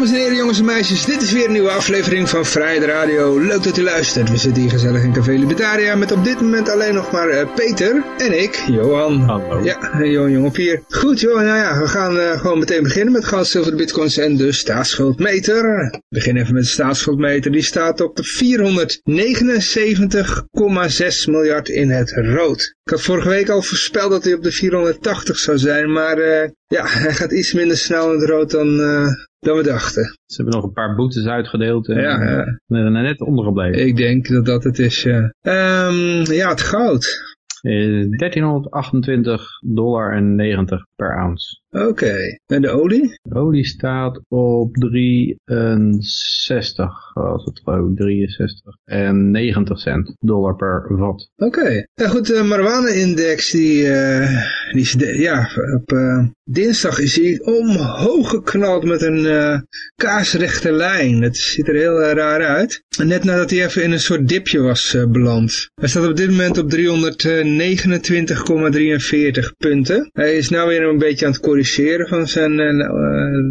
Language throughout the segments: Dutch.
Dames en heren, jongens en meisjes, dit is weer een nieuwe aflevering van Vrijheid Radio. Leuk dat u luistert. We zitten hier gezellig in Café Libertaria met op dit moment alleen nog maar uh, Peter en ik, Johan. Hallo. Ja, Johan op hier. Goed, Johan, nou ja, we gaan uh, gewoon meteen beginnen met goud, zilver, bitcoins en de staatsschuldmeter. We beginnen even met de staatsschuldmeter. Die staat op 479,6 miljard in het rood. Ik had vorige week al voorspeld dat hij op de 480 zou zijn, maar uh, ja, hij gaat iets minder snel in het rood dan, uh, dan we dachten. Ze hebben nog een paar boetes uitgedeeld en ja, ja. er net ondergebleven. Ik denk dat dat het is, ja. Um, ja, het goud. Uh, 1328 dollar en 90 per ounce. Oké, okay. en de olie? De olie staat op 63, was het geloof 63 en 90 cent dollar per vat. Oké, okay. ja goed, de marijuana-index die, uh, die ja, op uh, dinsdag is hij omhoog geknald met een uh, kaarsrechte lijn. Het ziet er heel raar uit. Net nadat hij even in een soort dipje was beland. Hij staat op dit moment op 329,43 punten. Hij is nou weer een beetje aan het corrigeren van zijn uh,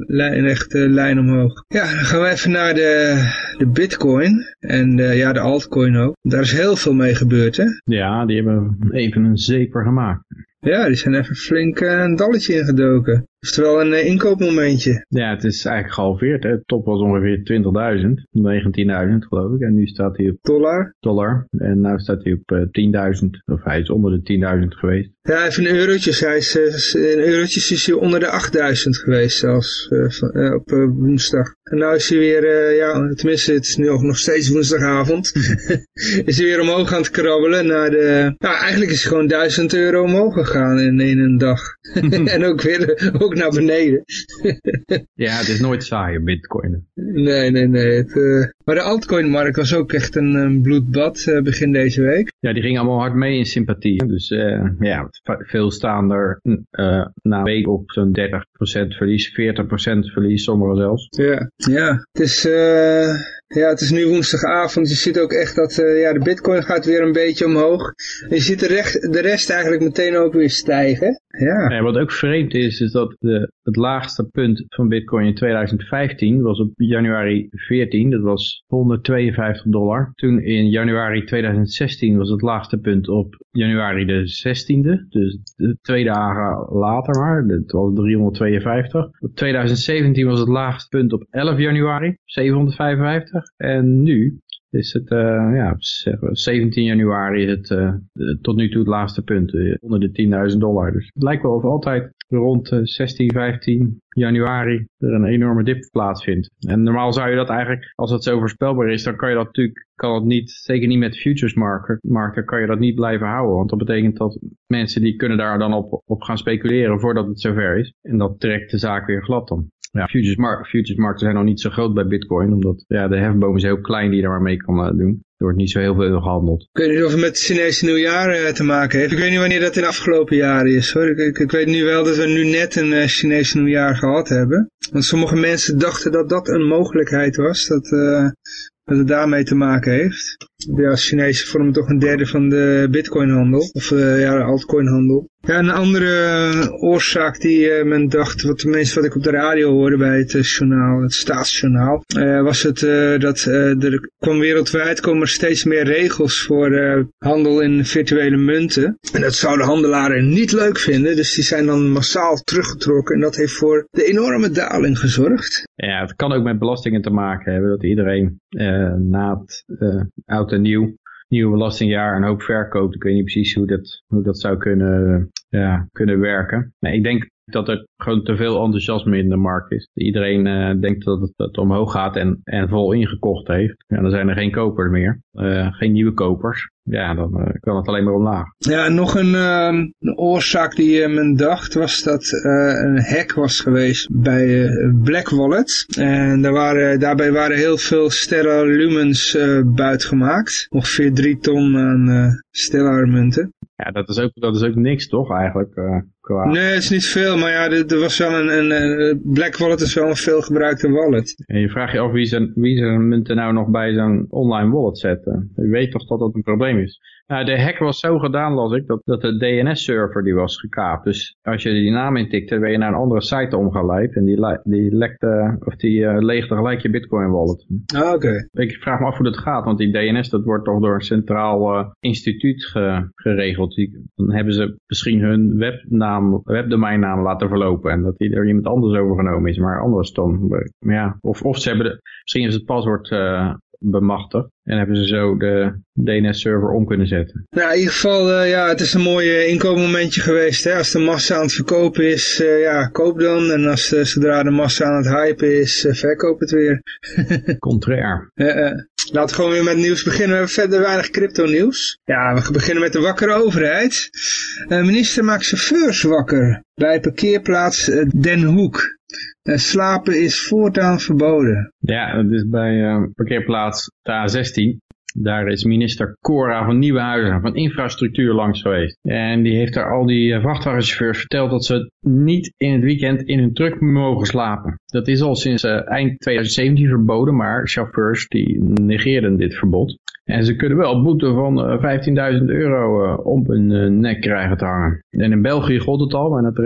lijn, echte lijn omhoog. Ja, dan gaan we even naar de, de bitcoin en de, ja, de altcoin ook. Daar is heel veel mee gebeurd, hè? Ja, die hebben even een zeker gemaakt. Ja, die zijn even flink uh, een dalletje ingedoken. Oftewel een uh, inkoopmomentje. Ja, het is eigenlijk gehalveerd. Hè. De top was ongeveer 20.000, 19.000 geloof ik. En nu staat hij op dollar. dollar. En nu staat hij op uh, 10.000. Of hij is onder de 10.000 geweest. Ja, even in eurotjes. Hij is, uh, in eurotjes is hij onder de 8.000 geweest zelfs van, op woensdag. En nu is hij weer, ja, tenminste het is nu ook nog steeds woensdagavond. is hij weer omhoog aan het krabbelen naar de... Nou, eigenlijk is hij gewoon 1000 euro omhoog gegaan in, in een dag. en ook weer ook naar beneden. ja, het is nooit saai, bitcoin. Nee, nee, nee. Het, uh... Maar de altcoinmarkt was ook echt een, een bloedbad uh, begin deze week. Ja, die ging allemaal hard mee in sympathie. Dus uh, ja, veel staan er na een week op zo'n 30% verlies, 40% verlies, sommigen zelfs. Ja, ja. Het is... Ja, het is nu woensdagavond. Je ziet ook echt dat uh, ja, de bitcoin gaat weer een beetje omhoog. En je ziet de, recht, de rest eigenlijk meteen ook weer stijgen. Ja. ja wat ook vreemd is, is dat de, het laagste punt van bitcoin in 2015 was op januari 14. Dat was 152 dollar. Toen in januari 2016 was het laagste punt op januari de 16e. Dus twee dagen later maar. Dat was 352. Op 2017 was het laagste punt op 11 januari. 755. En nu is het, uh, ja, 17 januari is het uh, tot nu toe het laatste punt, uh, onder de 10.000 dollar. Dus het lijkt wel of altijd rond 16, 15 januari er een enorme dip plaatsvindt. En normaal zou je dat eigenlijk, als het zo voorspelbaar is, dan kan je dat natuurlijk, kan het niet, zeker niet met futures markten, kan je dat niet blijven houden. Want dat betekent dat mensen die kunnen daar dan op, op gaan speculeren voordat het zover is. En dat trekt de zaak weer glad dan. Ja, futures, mar futures markten zijn nog niet zo groot bij bitcoin, omdat ja, de hefboom is heel klein die je er maar mee kan uh, doen. Er wordt niet zo heel veel gehandeld. Ik weet niet of het met het Chinese nieuwjaar uh, te maken heeft. Ik weet niet wanneer dat in de afgelopen jaren is. Hoor. Ik, ik, weet nu wel dat we nu net een uh, Chinese nieuwjaar gehad hebben. Want sommige mensen dachten dat dat een mogelijkheid was. Dat, uh, dat het daarmee te maken heeft. Ja, Chinezen vormen toch een derde van de bitcoinhandel. Of ja, de altcoinhandel. Ja, een andere oorzaak die men dacht, wat tenminste wat ik op de radio hoorde bij het journaal, het staatsjournaal, was het dat er kwam wereldwijd komen steeds meer regels voor handel in virtuele munten. En dat zouden handelaren niet leuk vinden, dus die zijn dan massaal teruggetrokken en dat heeft voor de enorme daling gezorgd. Ja, het kan ook met belastingen te maken hebben, dat iedereen na het oud en nieuw nieuwe belastingjaar een hoop verkoopt. Ik weet niet precies hoe dat, hoe dat zou kunnen, ja, kunnen werken. Maar ik denk dat er gewoon te veel enthousiasme in de markt is. Iedereen uh, denkt dat het, dat het, omhoog gaat en, en vol ingekocht heeft. Ja, dan zijn er geen kopers meer. Uh, geen nieuwe kopers. Ja, dan uh, kan het alleen maar omlaag. Ja, en nog een, een oorzaak die men dacht was dat een hack was geweest bij Black Wallet. En daar waren, daarbij waren heel veel Stellar Lumens buitgemaakt. Ongeveer drie ton aan Stellar munten. Ja, dat is ook, dat is ook niks toch eigenlijk, Qua... Nee, het is niet veel, maar ja, er, er was wel een, een, een, Black Wallet is wel een veel gebruikte wallet. En je vraagt je af wie zijn, wie zijn munten nou nog bij zo'n online wallet zetten. Je weet toch dat dat een probleem is. Nou, de hack was zo gedaan, las ik, dat, dat de DNS-server die was gekaapt. Dus als je die naam intikte, ben je naar een andere site omgeleid. En die, die lekte, of die uh, leegde gelijk je bitcoin wallet. Ah, oké. Ik vraag me af hoe dat gaat, want die DNS, dat wordt toch door een centraal uh, instituut ge, geregeld. Die, dan hebben ze misschien hun webnaam, webdomeinnaam laten verlopen. En dat die er iemand anders overgenomen is, maar anders dan. Ja, of, of ze hebben de, misschien is het paswoord uh, bemachtigd. En hebben ze zo de DNS-server om kunnen zetten. Nou, in ieder geval, uh, ja, het is een mooi inkoopmomentje geweest. Hè? Als de massa aan het verkopen is, uh, ja, koop dan. En als de, zodra de massa aan het hypen is, verkoop het weer. Contrair. Laten we gewoon weer met nieuws beginnen. We hebben verder weinig crypto nieuws. Ja, we beginnen met de wakkere overheid. minister maakt chauffeurs wakker bij parkeerplaats Den Hoek. Slapen is voortaan verboden. Ja, dat is bij uh, parkeerplaats A16. Daar is minister Cora van Nieuwenhuizen van Infrastructuur langs geweest. En die heeft daar al die vrachtwagenchauffeurs verteld dat ze niet in het weekend in hun truck mogen slapen. Dat is al sinds eind 2017 verboden, maar chauffeurs die negeerden dit verbod. En ze kunnen wel boete van uh, 15.000 euro uh, op hun nek krijgen te hangen. En in België gold het al, en het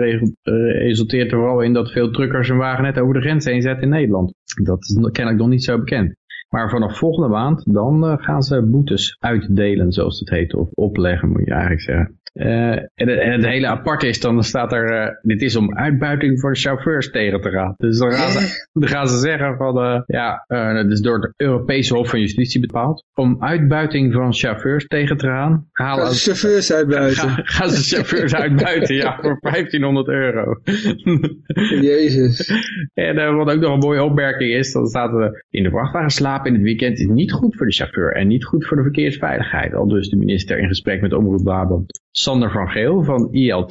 resulteert er vooral in dat veel truckers hun wagen net over de grens heen zetten in Nederland. Dat is kennelijk nog niet zo bekend. Maar vanaf volgende maand, dan gaan ze boetes uitdelen, zoals het heet. Of opleggen, moet je eigenlijk zeggen. Uh, en, en, het hele aparte is, dan staat er, uh, dit is om uitbuiting voor de chauffeurs tegen te gaan. Dus dan gaan ze, dan gaan ze zeggen van, ja, dat is door het Europese Hof van Justitie bepaald. Om uitbuiting van chauffeurs tegen te gaan. Halen gaan ze chauffeurs uitbuiten? Gaan, gaan ze chauffeurs uitbuiten, ja, voor 1500 euro. Jezus. En wat ook nog een mooie opmerking is, dan staat er in de vrachtwagen slapen in het weekend is niet goed voor de chauffeur en niet goed voor de verkeersveiligheid. Al dus de minister in gesprek met Omroep Brabant. Sander van Geel van ILT,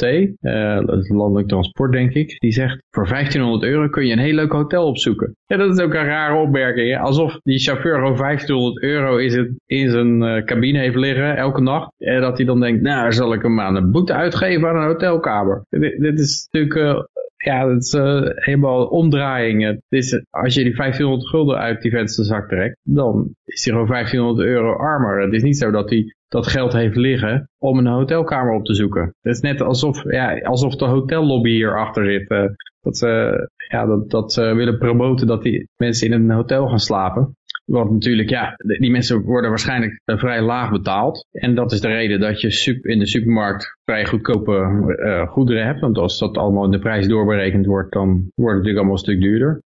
dat is landelijk transport denk ik, die zegt voor 1500 euro kun je een heel leuk hotel opzoeken. Ja, dat is ook een rare opmerking. Hè? Alsof die chauffeur gewoon 1500 euro in zijn, in zijn uh, cabine heeft liggen elke nacht. En dat hij dan denkt, nou zal ik hem aan een boete uitgeven aan een hotelkamer. Dit, is natuurlijk... Uh, ja, dat is helemaal omdraaiing. Het is, als je die 1500 gulden uit die vensterzak trekt, dan is hij gewoon 1500 euro armer. Het is niet zo dat hij dat geld heeft liggen om een hotelkamer op te zoeken. Het is net alsof, ja, alsof de hotellobby hierachter zit. Uh, dat ze, ja, dat, dat willen promoten dat die mensen in een hotel gaan slapen. Want natuurlijk, ja, die mensen worden waarschijnlijk vrij laag betaald. En dat is de reden dat je in de supermarkt vrij goedkope uh, goederen hebt. Want als dat allemaal in de prijs doorberekend wordt, dan wordt het natuurlijk allemaal een stuk duurder.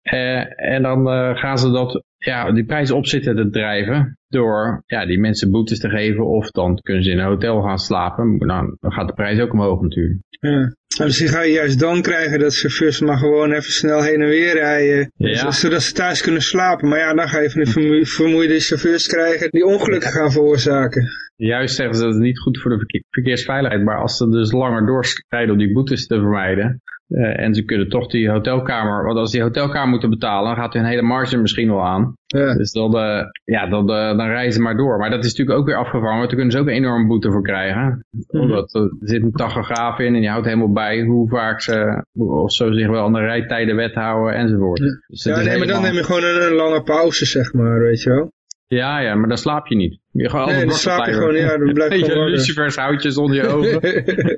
En dan gaan ze dat, ja, die prijs op zitten te drijven door ja, die mensen boetes te geven. Of dan kunnen ze in een hotel gaan slapen. Nou, dan gaat de prijs ook omhoog natuurlijk. Ja. Nou, dus die ga je juist dan krijgen dat chauffeurs maar gewoon even snel heen en weer rijden. Ja. Zodat ze thuis kunnen slapen. Maar ja, dan ga je van die vermoeide chauffeurs krijgen die ongelukken gaan veroorzaken. Juist zeggen ze dat het niet goed voor de verkeersveiligheid. Maar als ze dus langer doorrijden om die boetes te vermijden. Uh, en ze kunnen toch die hotelkamer, want als die hotelkamer moeten betalen, dan gaat hun hele marge misschien wel aan. Ja. Dus dan, uh, ja, dan, uh, dan reizen ze maar door. Maar dat is natuurlijk ook weer afgevangen, want daar kunnen ze ook een enorme boete voor krijgen. Mm. Omdat er zit een tachograaf in en die houdt helemaal bij hoe vaak ze, of zo zich wel aan de rijtijden wet houden enzovoort. Ja, dus ja nee, maar dan neem je gewoon een, een lange pauze, zeg maar, weet je wel. Ja, ja, maar dan slaap je niet. Je gaat nee, dan slaap je gewoon, ja, dan blijft je gewoon lucifers houtjes onder je ogen.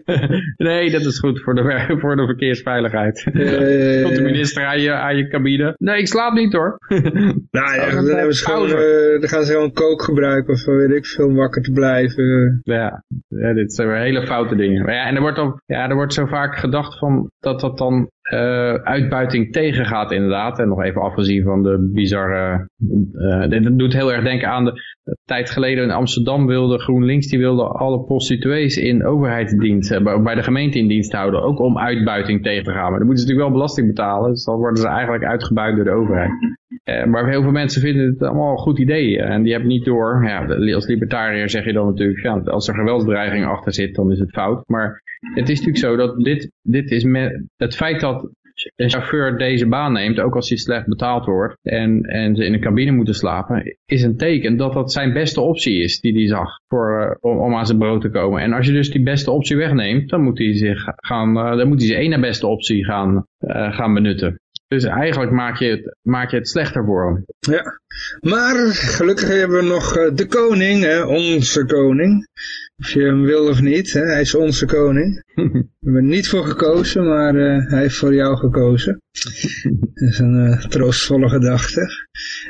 nee, dat is goed voor de, voor de verkeersveiligheid. Komt de minister aan je, aan je cabine. Nee, ik slaap niet hoor. nou ja, dan, hebben ze gewoon, uh, dan gaan ze gewoon kook gebruiken of weet ik veel, om wakker te blijven. Ja, ja dit zijn weer hele foute dingen. Maar ja, en er wordt, ook, ja, er wordt zo vaak gedacht van dat dat dan uh, uitbuiting tegengaat inderdaad. En nog even afgezien van de bizarre... Uh, dit doet heel erg denken aan de, tijd geleden in Amsterdam wilde GroenLinks, die wilde alle prostituees in overheidsdienst, bij de gemeente in dienst houden, ook om uitbuiting tegen te gaan. Maar dan moeten ze natuurlijk wel belasting betalen, dus dan worden ze eigenlijk uitgebuit door de overheid. Maar heel veel mensen vinden het allemaal een goed idee en die hebben niet door, ja, als libertariër zeg je dan natuurlijk, ja, als er geweldsdreiging achter zit, dan is het fout. Maar het is natuurlijk zo dat dit, dit is met, het feit dat een chauffeur deze baan neemt, ook als hij slecht betaald wordt en, en ze in een cabine moeten slapen, is een teken dat dat zijn beste optie is die hij zag voor, om, om, aan zijn brood te komen. En als je dus die beste optie wegneemt, dan moet hij zich gaan, dan moet hij zijn ene beste optie gaan, gaan benutten. Dus eigenlijk maak je, het, maak je het slechter voor hem. Ja, maar gelukkig hebben we nog eh, de koning, hè, onze koning. Of je hem wil of niet, hè, hij is onze koning. we hebben er niet voor gekozen, maar uh, hij heeft voor jou gekozen. Dat is een uh, troostvolle gedachte.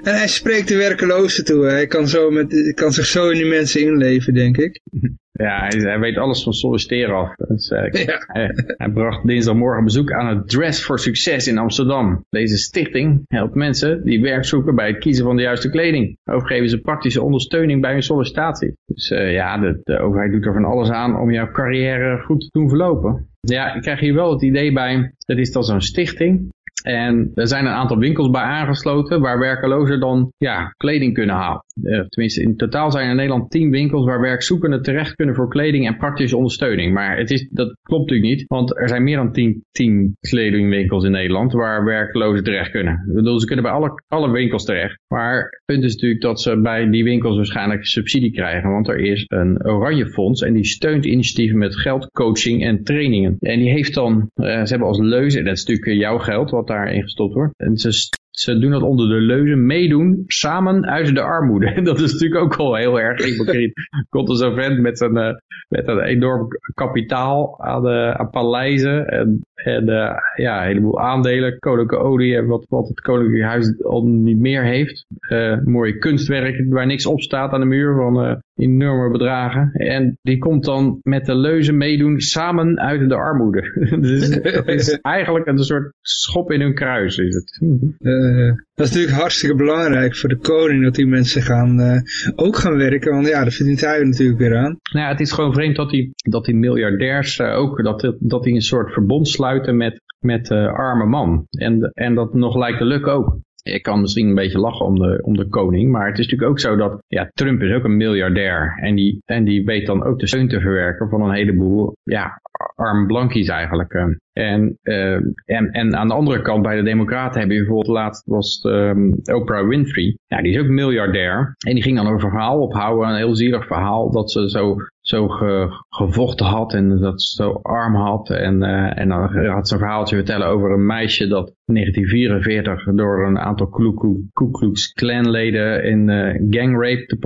En hij spreekt de werkelozen toe. Hij kan, zo met, kan zich zo in die mensen inleven, denk ik. Ja, hij, hij, weet alles van solliciteren af. Dus, uh, ja. hij, hij, bracht dinsdagmorgen bezoek aan het Dress for Success in Amsterdam. Deze stichting helpt mensen die werk zoeken bij het kiezen van de juiste kleding. Ook geven ze praktische ondersteuning bij hun sollicitatie. Dus uh, ja, de, de, overheid doet er van alles aan om jouw carrière goed te doen verlopen. Ja, ik krijg hier wel het idee bij, dat is dan zo'n stichting. En er zijn een aantal winkels bij aangesloten waar werkelozen dan ja, kleding kunnen halen. Uh, tenminste, in totaal zijn er in Nederland 10 winkels waar werkzoekenden terecht kunnen voor kleding en praktische ondersteuning. Maar het is, dat klopt natuurlijk niet, want er zijn meer dan 10, 10 kledingwinkels in Nederland waar werklozen terecht kunnen. Ik bedoel, ze kunnen bij alle, alle winkels terecht. Maar het punt is natuurlijk dat ze bij die winkels waarschijnlijk subsidie krijgen, want er is een oranje fonds en die steunt initiatieven met geld, coaching en trainingen. En die heeft dan, uh, ze hebben als leuze, dat is natuurlijk jouw geld wat daarin gestopt wordt. En ze, ze doen dat onder de leuze meedoen samen uit de armoede. Dat is natuurlijk ook al heel erg hypocriet. Komt zo'n vent met een, uh, met een enorm kapitaal aan, de, aan paleizen en, en uh, ja, een heleboel aandelen, koninklijke olie en wat, wat het koninklijke huis al niet meer heeft. Uh, mooie kunstwerken waar niks op staat aan de muur van enorme bedragen. En die komt dan met de leuze meedoen samen uit de armoede. dus dat is eigenlijk een soort schop in hun kruis is het. Uh, dat is natuurlijk hartstikke belangrijk voor de koning dat die mensen gaan, uh, ook gaan werken. Want ja, dat verdient hij natuurlijk weer aan. Nou ja, het is gewoon vreemd dat die, dat die miljardairs uh, ook, dat, dat die een soort verbond sluiten met, met arme man. En, en dat nog lijkt te lukken ook ik kan misschien een beetje lachen om de, om de koning, maar het is natuurlijk ook zo dat ja, Trump is ook een miljardair en die, en die weet dan ook de steun te verwerken van een heleboel ja, arm blankies eigenlijk. En, uh, en, en aan de andere kant bij de democraten heb je bijvoorbeeld laatst was um, Oprah Winfrey. Ja, die is ook miljardair. En die ging dan een verhaal ophouden, een heel zielig verhaal, dat ze zo, zo ge, gevochten had en dat zo arm had. En, uh, en dan had ze een verhaaltje vertellen over een meisje dat in 1944 door een aantal Ku Klux Klan leden in uh, gangrape te,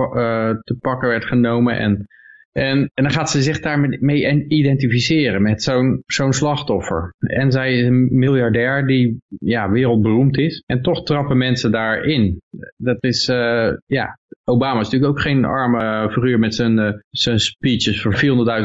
te pakken werd genomen. En en, en dan gaat ze zich daarmee identificeren met zo'n zo'n slachtoffer. En zij is een miljardair die ja, wereldberoemd is. En toch trappen mensen daarin. Dat is, uh, ja, Obama is natuurlijk ook geen arme figuur met zijn, uh, zijn speeches voor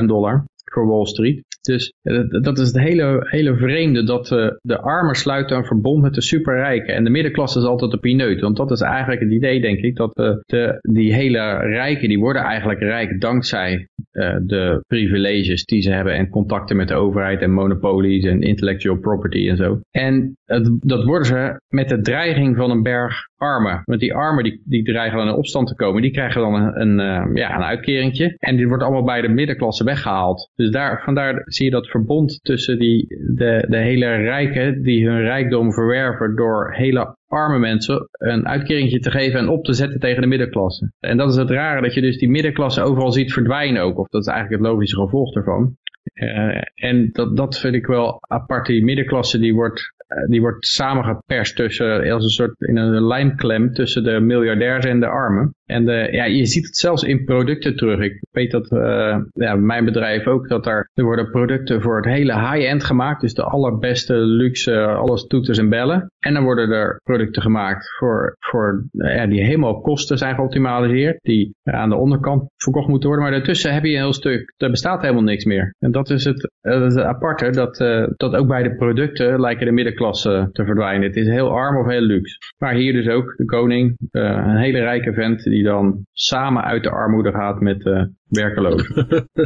400.000 dollar voor Wall Street. Dus eh, dat is het hele, hele vreemde dat de armen sluiten een verbond met de superrijken. En de middenklasse is altijd de pineut. Want dat is eigenlijk het idee, denk ik, dat uh, de, die hele rijken, die worden eigenlijk rijk dankzij uh, de privileges die ze hebben en contacten met de overheid en monopolies en intellectual property en zo. En dat worden ze met de dreiging van een berg armen. Want die armen die, die dreigen dan in opstand te komen, die krijgen dan een, een, ja, een uitkeringtje. En die wordt allemaal bij de middenklasse weggehaald. Dus daar, vandaar zie je dat verbond tussen die, de, de hele rijken die hun rijkdom verwerven door hele arme mensen een uitkeringje te geven en op te zetten tegen de middenklasse. En dat is het rare, dat je dus die middenklasse overal ziet verdwijnen ook. Of dat is eigenlijk het logische gevolg ervan. Uh, en dat, dat vind ik wel apart. Die middenklasse die wordt, die wordt samengeperst tussen, als een soort in een lijmklem tussen de miljardairs en de armen. En de, ja, je ziet het zelfs in producten terug. Ik weet dat uh, ja, mijn bedrijf ook, dat er, er worden producten voor het hele high-end gemaakt. Dus de allerbeste luxe, alles toeters en bellen. En dan worden er producten gemaakt voor, voor ja, die helemaal kosten zijn geoptimaliseerd. Die aan de onderkant verkocht moeten worden. Maar daartussen heb je een heel stuk, er bestaat helemaal niks meer. En dat is het, aparte, dat, dat ook bij de producten lijken de middenklasse te verdwijnen. Het is heel arm of heel luxe. Maar hier dus ook de koning, uh, een hele rijke vent die dan samen uit de armoede gaat met, werkeloos.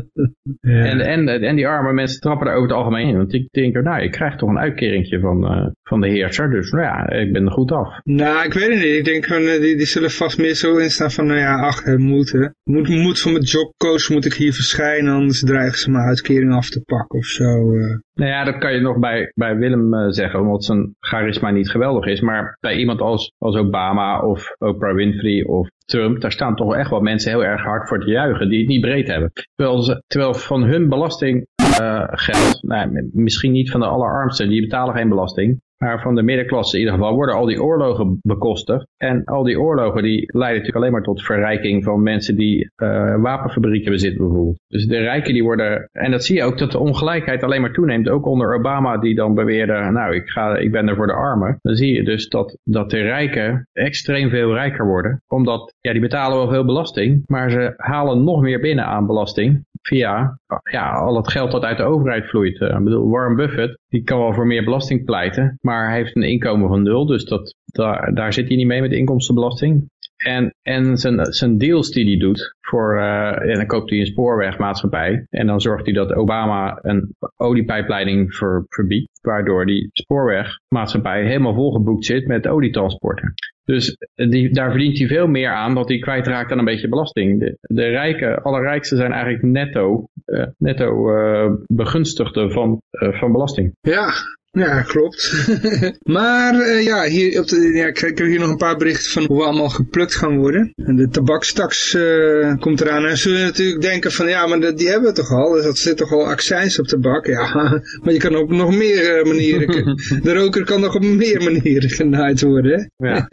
en, en, en die arme mensen trappen er over het algemeen in. Want ik denk, nou, ik krijg toch een uitkeringje van, uh, van de heerser. Dus nou ja, ik ben er goed af. Nou, ik weet het niet. Ik denk, van, uh, die, die zullen vast meer zo instaan van, nou ja, ach, het moet, hè. Moet, moet van mijn jobcoach moet ik hier verschijnen, anders dreigen ze mijn uitkering af te pakken of zo. Uh. Nou ja, dat kan je nog bij, bij Willem uh, zeggen, omdat zijn charisma niet geweldig is. Maar bij iemand als, als Obama of Oprah Winfrey of Trump, daar staan toch echt wel mensen heel erg hard voor te juichen die het niet breed hebben. Terwijl, ze, terwijl van hun belastinggeld, uh, nou, misschien niet van de allerarmsten, die betalen geen belasting, maar van de middenklasse in ieder geval worden al die oorlogen bekostigd. En al die oorlogen die leiden natuurlijk alleen maar tot verrijking van mensen die uh, wapenfabrieken bezitten bijvoorbeeld. Dus de rijken die worden, en dat zie je ook dat de ongelijkheid alleen maar toeneemt. Ook onder Obama die dan beweerde, nou ik, ga, ik ben er voor de armen. Dan zie je dus dat, dat de rijken extreem veel rijker worden. Omdat, ja die betalen wel veel belasting, maar ze halen nog meer binnen aan belasting via ja, al het geld dat uit de overheid vloeit. Uh, ik bedoel, Warren Buffett, die kan wel voor meer belasting pleiten, maar hij heeft een inkomen van nul, dus dat, daar, daar zit hij niet mee met inkomstenbelasting. En, en zijn, zijn deals die hij doet, voor, uh, en dan koopt hij een spoorwegmaatschappij. En dan zorgt hij dat Obama een oliepijpleiding ver, verbiedt. Waardoor die spoorwegmaatschappij helemaal volgeboekt zit met olietransporten. Dus die, daar verdient hij veel meer aan dat hij kwijtraakt dan een beetje belasting. De, de rijken, allerrijkste zijn eigenlijk netto, uh, netto uh, begunstigden van, van belasting. Ja, ja, klopt. maar uh, ja, hier op de, ja, ik heb hier nog een paar berichten van hoe we allemaal geplukt gaan worden. En de tabakstaks uh, komt eraan. En zullen natuurlijk denken van ja, maar die hebben we toch al. Dus dat zit toch al accijns op tabak. Ja, maar je kan op nog meer uh, manieren. de roker kan nog op meer manieren genaaid worden. Hè? Ja,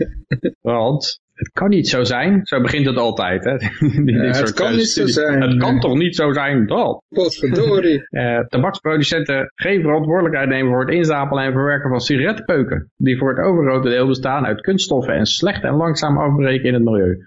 want het kan niet zo zijn. Zo begint het altijd. Hè? ja, het kan niet zo zijn. Het kan toch niet zo zijn dat. Potverdorie. uh, tabaksproducenten geen verantwoordelijkheid nemen voor het inzapelen en verwerken van sigarettenpeuken. Die voor het overgrote deel bestaan uit kunststoffen en slecht en langzaam afbreken in het milieu.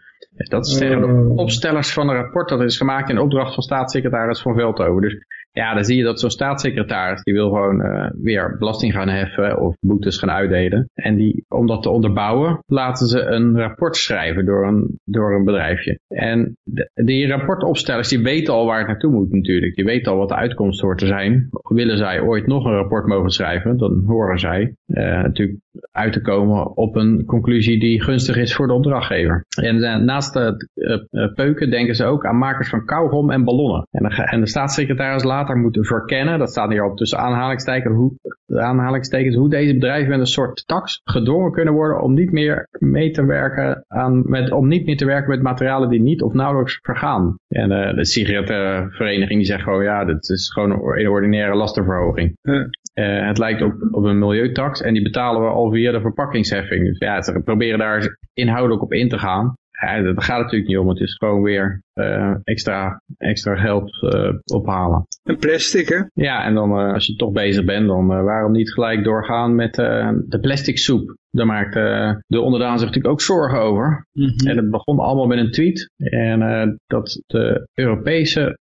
Dat zeggen de opstellers van een rapport dat is gemaakt in opdracht van staatssecretaris Van Veldhoven. Dus ja, dan zie je dat zo'n staatssecretaris, die wil gewoon uh, weer belasting gaan heffen of boetes gaan uitdelen. En die, om dat te onderbouwen, laten ze een rapport schrijven door een, door een bedrijfje. En de, die rapportopstellers, die weten al waar het naartoe moet natuurlijk. Die weten al wat de uitkomst hoort te zijn. Willen zij ooit nog een rapport mogen schrijven, dan horen zij uh, natuurlijk uit te komen op een conclusie die gunstig is voor de opdrachtgever. En uh, naast de peuken denken ze ook aan makers van kauwgom en ballonnen. En de, en de staatssecretaris laat later moeten verkennen, dat staat hier al tussen aanhalingstekens, hoe, aanhalingstekens, hoe deze bedrijven met een soort tax gedwongen kunnen worden om niet meer mee te werken aan, met, om niet meer te werken met materialen die niet of nauwelijks vergaan. En uh, de sigarettenvereniging die zegt gewoon, ja, dit is gewoon een ordinaire lastenverhoging. Uh, het lijkt op, op een milieutax en die betalen we al via de verpakkingsheffing. Dus ja, ze proberen daar inhoudelijk op in te gaan. Ja, dat gaat natuurlijk niet om. Het is gewoon weer uh, extra, extra geld uh, ophalen. En plastic, hè? Ja, en dan uh, als je toch bezig bent, dan waarom niet gelijk doorgaan met de plastic soep? Daar maakt de onderdaan zich natuurlijk ook zorgen over. Mm -hmm. En het begon allemaal met een tweet. En dat de Europese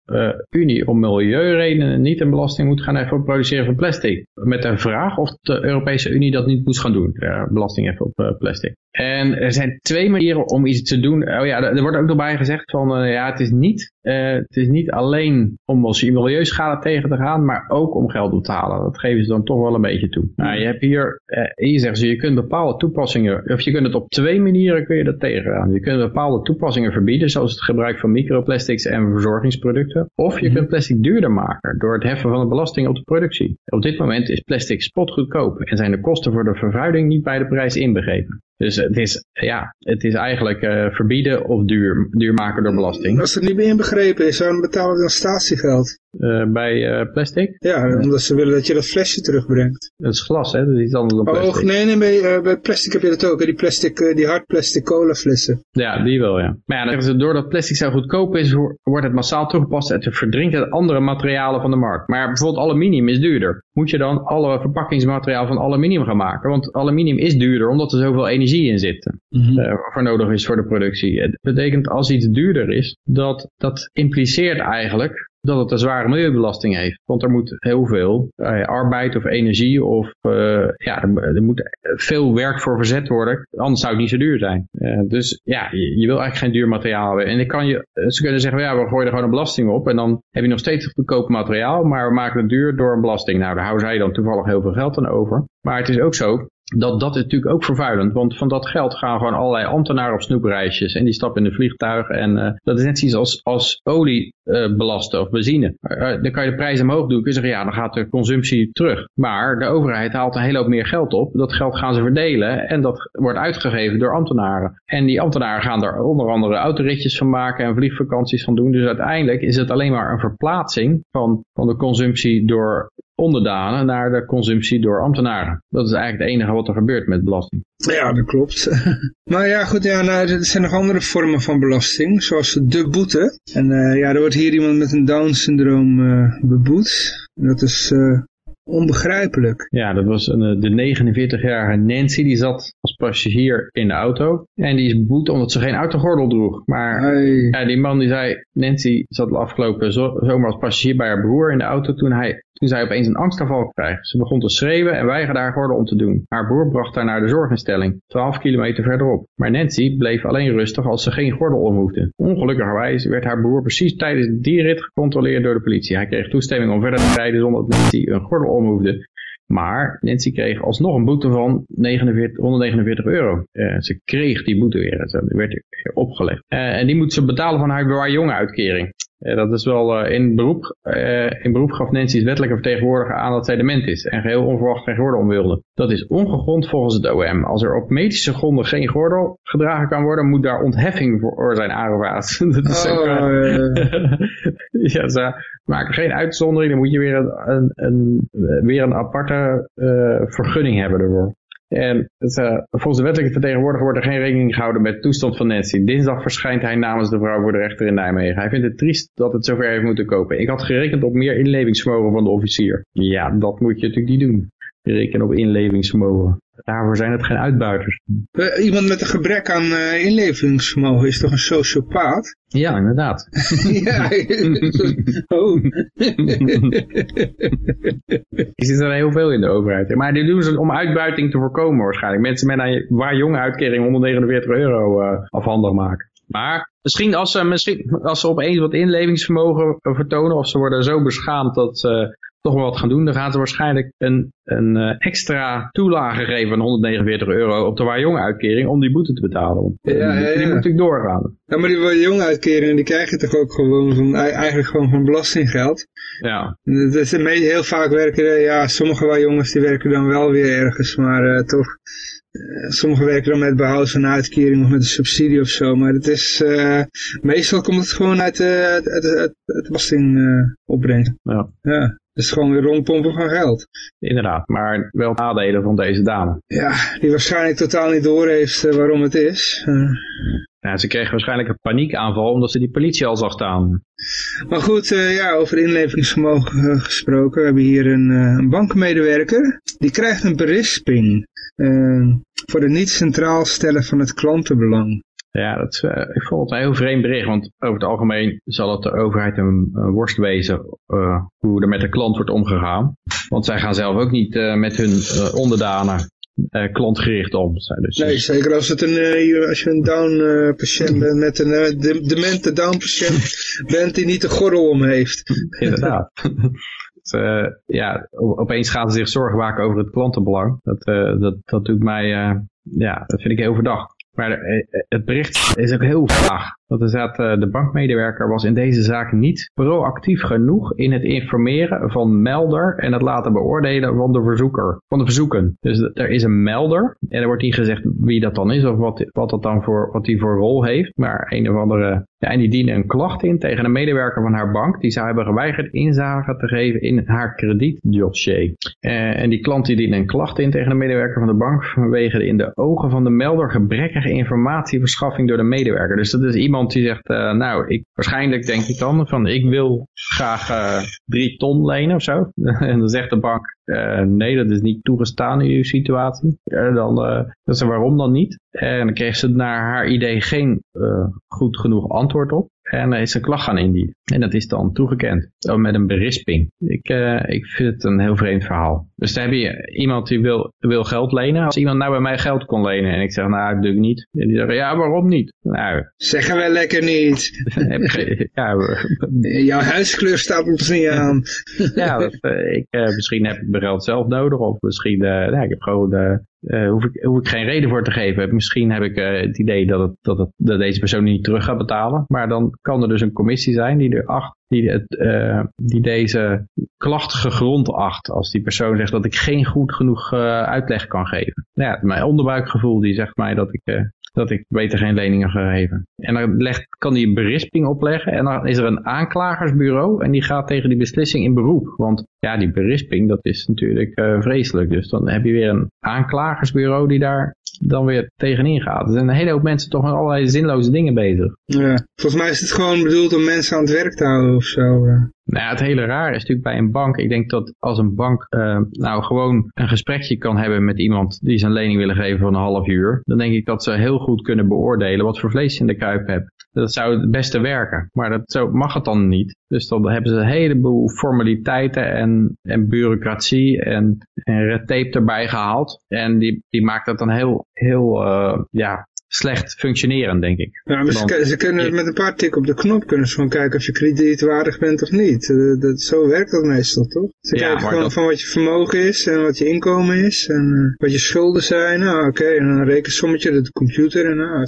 Unie om milieuredenen niet een belasting moet gaan heffen op produceren van plastic. Met de vraag of de Europese Unie dat niet moet gaan doen. belasting heffen op plastic. En er zijn twee manieren om iets te doen. Oh ja, er wordt ook nog bij gezegd van ja, het is niet, uh, het is niet alleen om als milieuschade tegen te gaan, maar ook om geld op te halen. Dat geven ze dan toch wel een beetje toe. Nou, je hebt hier, uh, hier zeggen ze, je kunt bepaalde toepassingen, of je kunt het op twee manieren kun je dat tegengaan. Je kunt bepaalde toepassingen verbieden, zoals het gebruik van microplastics en verzorgingsproducten. Of je kunt plastic duurder maken door het heffen van de belasting op de productie. Op dit moment is plastic spotgoedkoop en zijn de kosten voor de vervuiling niet bij de prijs inbegrepen. Dus het is, ja, het is eigenlijk uh, verbieden of duur, duur maken door belasting. Als het niet meer inbegrepen is, waarom betalen we dan statiegeld? Uh, bij uh, plastic? Ja, omdat ze willen dat je dat flesje terugbrengt. Dat is glas, hè? Dat is iets anders dan plastic. Oh, nee, nee, bij, bij plastic heb je dat ook, hè? Die plastic, die hard plastic cola flessen. Ja, die wel, ja. Maar ja, dan doordat plastic zo goedkoop is, wordt het massaal toegepast en het verdrinkt het andere materialen van de markt. Maar bijvoorbeeld aluminium is duurder. Moet je dan alle verpakkingsmateriaal van aluminium gaan maken? Want aluminium is duurder, omdat er zoveel energie in zit. Mm -hmm. uh, voor nodig is voor de productie. Het betekent als iets duurder is, dat, dat impliceert eigenlijk dat het een zware milieubelasting heeft. Want er moet heel veel uh, arbeid of energie of uh, ja, er, moet veel werk voor verzet worden. Anders zou het niet zo duur zijn. Uh, dus ja, je, wil eigenlijk geen duur materiaal hebben. En kan je, ze kunnen zeggen, ja, we gooien er gewoon een belasting op. En dan heb je nog steeds goedkoop materiaal, maar we maken het duur door een belasting. Nou, daar houden zij dan toevallig heel veel geld aan over. Maar het is ook zo dat, dat is natuurlijk ook vervuilend. Want van dat geld gaan gewoon allerlei ambtenaren op snoepreisjes. En die stappen in de vliegtuig. En uh, dat is net iets als, als olie uh, belasten of benzine. Uh, dan kan je de prijs omhoog doen. Kun je zeggen, ja, dan gaat de consumptie terug. Maar de overheid haalt een hele hoop meer geld op. Dat geld gaan ze verdelen. En dat wordt uitgegeven door ambtenaren. En die ambtenaren gaan daar onder andere autoritjes van maken. En vliegvakanties van doen. Dus uiteindelijk is het alleen maar een verplaatsing van, van de consumptie door onderdanen naar de consumptie door ambtenaren. Dat is eigenlijk het enige wat er gebeurt met belasting. Ja, dat klopt. maar ja, goed, ja, nou, er zijn nog andere vormen van belasting, zoals de boete. En uh, ja, er wordt hier iemand met een Down-syndroom uh, beboet. Dat is uh, onbegrijpelijk. Ja, dat was een, de 49-jarige Nancy, die zat als passagier in de auto. En die is beboet omdat ze geen autogordel droeg. Maar hey. ja, die man die zei, Nancy zat de afgelopen zomer als passagier bij haar broer in de auto toen hij toen zij opeens een angstaanval kreeg. Ze begon te schreeuwen en weigerde haar gordel om te doen. Haar broer bracht haar naar de zorginstelling, 12 kilometer verderop. Maar Nancy bleef alleen rustig als ze geen gordel om hoefde. Ongelukkigerwijs werd haar broer precies tijdens die rit gecontroleerd door de politie. Hij kreeg toestemming om verder te rijden zonder dat Nancy een gordel om hoefde. Maar Nancy kreeg alsnog een boete van 49, 149 euro. Uh, ze kreeg die boete weer. Ze werd opgelegd. Uh, en die moet ze betalen van haar jonge uitkering. Uh, dat is wel uh, in, beroep, uh, in beroep gaf Nancy's wettelijke vertegenwoordiger aan dat zij dement is en geheel onverwacht geen gordel om wilde. Dat is ongegrond volgens het OM. Als er op medische gronden geen gordel gedragen kan worden, moet daar ontheffing voor zijn aangewaard. dat is oh, ja, ze maken geen uitzondering, dan moet je weer een, een, een weer een aparte vergunning hebben ervoor. En het, uh, volgens de wettelijke vertegenwoordiger wordt er geen rekening gehouden met de toestand van Nancy. Dinsdag verschijnt hij namens de vrouw voor de rechter in Nijmegen. Hij vindt het triest dat het zover heeft moeten kopen. Ik had gerekend op meer inlevingsvermogen van de officier. Ja, dat moet je natuurlijk niet doen. Rekenen op inlevingsvermogen. Daarvoor zijn het geen uitbuiters. Eh, iemand met een gebrek aan uh, inlevingsvermogen is toch een sociopaat? Ja, inderdaad. ja. oh. Je ziet er heel veel in de overheid. Maar die doen ze om uitbuiting te voorkomen waarschijnlijk. Mensen met een waar jonge uitkering 149 euro uh, afhandig maken. Maar misschien als, ze, misschien als ze opeens wat inlevingsvermogen vertonen of ze worden zo beschaamd dat ze toch wel wat gaan doen, dan gaan ze waarschijnlijk een, een uh, extra toelage geven van 149 euro op de waar jonge uitkering om die boete te betalen. Ja, ja, ja. Die moet natuurlijk doorgaan. Ja, maar die waar jonge uitkering die krijg je toch ook gewoon van, eigenlijk gewoon van belastinggeld. Ja. Is heel vaak werken, ja, sommige waar jongens die werken dan wel weer ergens, maar uh, toch sommigen werken dan met behoud van uitkering of met een subsidie of zo. Maar het is, uh, meestal komt het gewoon uit, uit, uit, uit, uit belastingopbrengst. ja. ja. Het is gewoon weer rondpompen van geld. Inderdaad, maar wel nadelen van deze dame. Ja, die waarschijnlijk totaal niet door heeft uh, waarom het is. Uh. Ja, ze kreeg waarschijnlijk een paniekaanval omdat ze die politie al zag staan. Maar goed, uh, ja, over inlevingsvermogen gesproken. We hebben hier een, bankmedewerker. Die krijgt een berisping voor de niet centraal stellen van het klantenbelang. Ja, dat, uh, ik vond het een heel vreemd bericht, want over het algemeen zal het de overheid een, een worst wezen uh, hoe er met de klant wordt omgegaan. Want zij gaan zelf ook niet uh, met hun onderdanen klantgericht om. Dus nee, zeker als, het een, als je een down patiënt bent met een de, demente down patiënt bent die niet de gordel om heeft. Inderdaad. Ja, opeens gaan ze zich zorgen maken over het klantenbelang. Dat, dat, dat doet mij, ja, dat vind ik heel verdacht. Maar eh, het bericht is ook heel vaag. Want er staat, uh, de bankmedewerker was in deze zaak niet proactief genoeg in het informeren van melder en het laten beoordelen van de verzoeker, van de verzoeken. Dus er is een melder en er wordt niet gezegd wie dat dan is of wat, wat dat dan voor, wat die voor rol heeft. Maar een of andere, ja, en die dienen een klacht in tegen een medewerker van haar bank. Die zou hebben geweigerd inzage te geven in haar kredietdossier. En die klant die dient een klacht in tegen een medewerker van de bank vanwege in de ogen van de melder gebrekkige informatieverschaffing door de medewerker. Dus dat is iemand die zegt, uh, nou, ik, waarschijnlijk denk ik dan van, ik wil graag uh, drie ton lenen of zo. en dan zegt de bank, uh, nee, dat is niet toegestaan in uw situatie. dan, dat is waarom dan niet? En dan kreeg ze naar haar idee geen goed genoeg antwoord op. en is een klacht gaan indienen. En dat is dan toegekend. Oh, met een berisping. Ik, ik vind het een heel vreemd verhaal. Dus dan heb je iemand die wil, wil geld lenen. Als iemand nou bij mij geld kon lenen en ik zeg, nou, ik doe het niet. En die zeggen, ja, waarom niet? Nou, zeggen we lekker niet. ja, Jouw huiskleur staat ons niet aan. ja, dat, ik, misschien heb ik mijn geld zelf nodig. Of misschien, uh, ik heb gewoon uh, hoef, ik, hoef ik geen reden voor te geven. Misschien heb ik uh, het idee dat, het, dat, dat deze persoon niet terug gaat betalen. Maar dan kan er dus een commissie zijn die, er acht, die, het, uh, die deze klacht gegrond acht. Als die persoon zegt dat ik geen goed genoeg uitleg kan geven. Ja, mijn onderbuikgevoel die zegt mij dat ik dat ik beter geen leningen ga geven. En dan legt, kan een berisping opleggen en dan is er een aanklagersbureau en die gaat tegen die beslissing in beroep. Want ja, die berisping, dat is natuurlijk uh, vreselijk. Dus dan heb je weer een aanklagersbureau die daar dan weer tegenin gaat. Er zijn een hele hoop mensen toch met allerlei zinloze dingen bezig. Ja, volgens mij is het gewoon bedoeld om mensen aan het werk te houden of zo. Nou ja, het hele raar is natuurlijk bij een bank. Ik denk dat als een bank uh, nou gewoon een gesprekje kan hebben met iemand die zijn lening willen geven van een half uur. Dan denk ik dat ze heel goed kunnen beoordelen wat voor vlees je in de kuip hebt. Dat zou het beste werken. Maar dat zo mag het dan niet. Dus dan hebben ze een heleboel formaliteiten en, en bureaucratie en, en red tape erbij gehaald. En die, die maakt dat dan heel, heel uh, ja, slecht functioneren, denk ik. Ja, maar ze, ze, kunnen met een paar tikken op de knop kunnen ze gewoon kijken of je kredietwaardig bent of niet. Uh, dat, zo werkt dat meestal, toch? Ze kijken gewoon van wat je vermogen is en wat je inkomen is en uh, wat je schulden zijn. Nou, oké, en dan een rekensommetje, de computer en nou,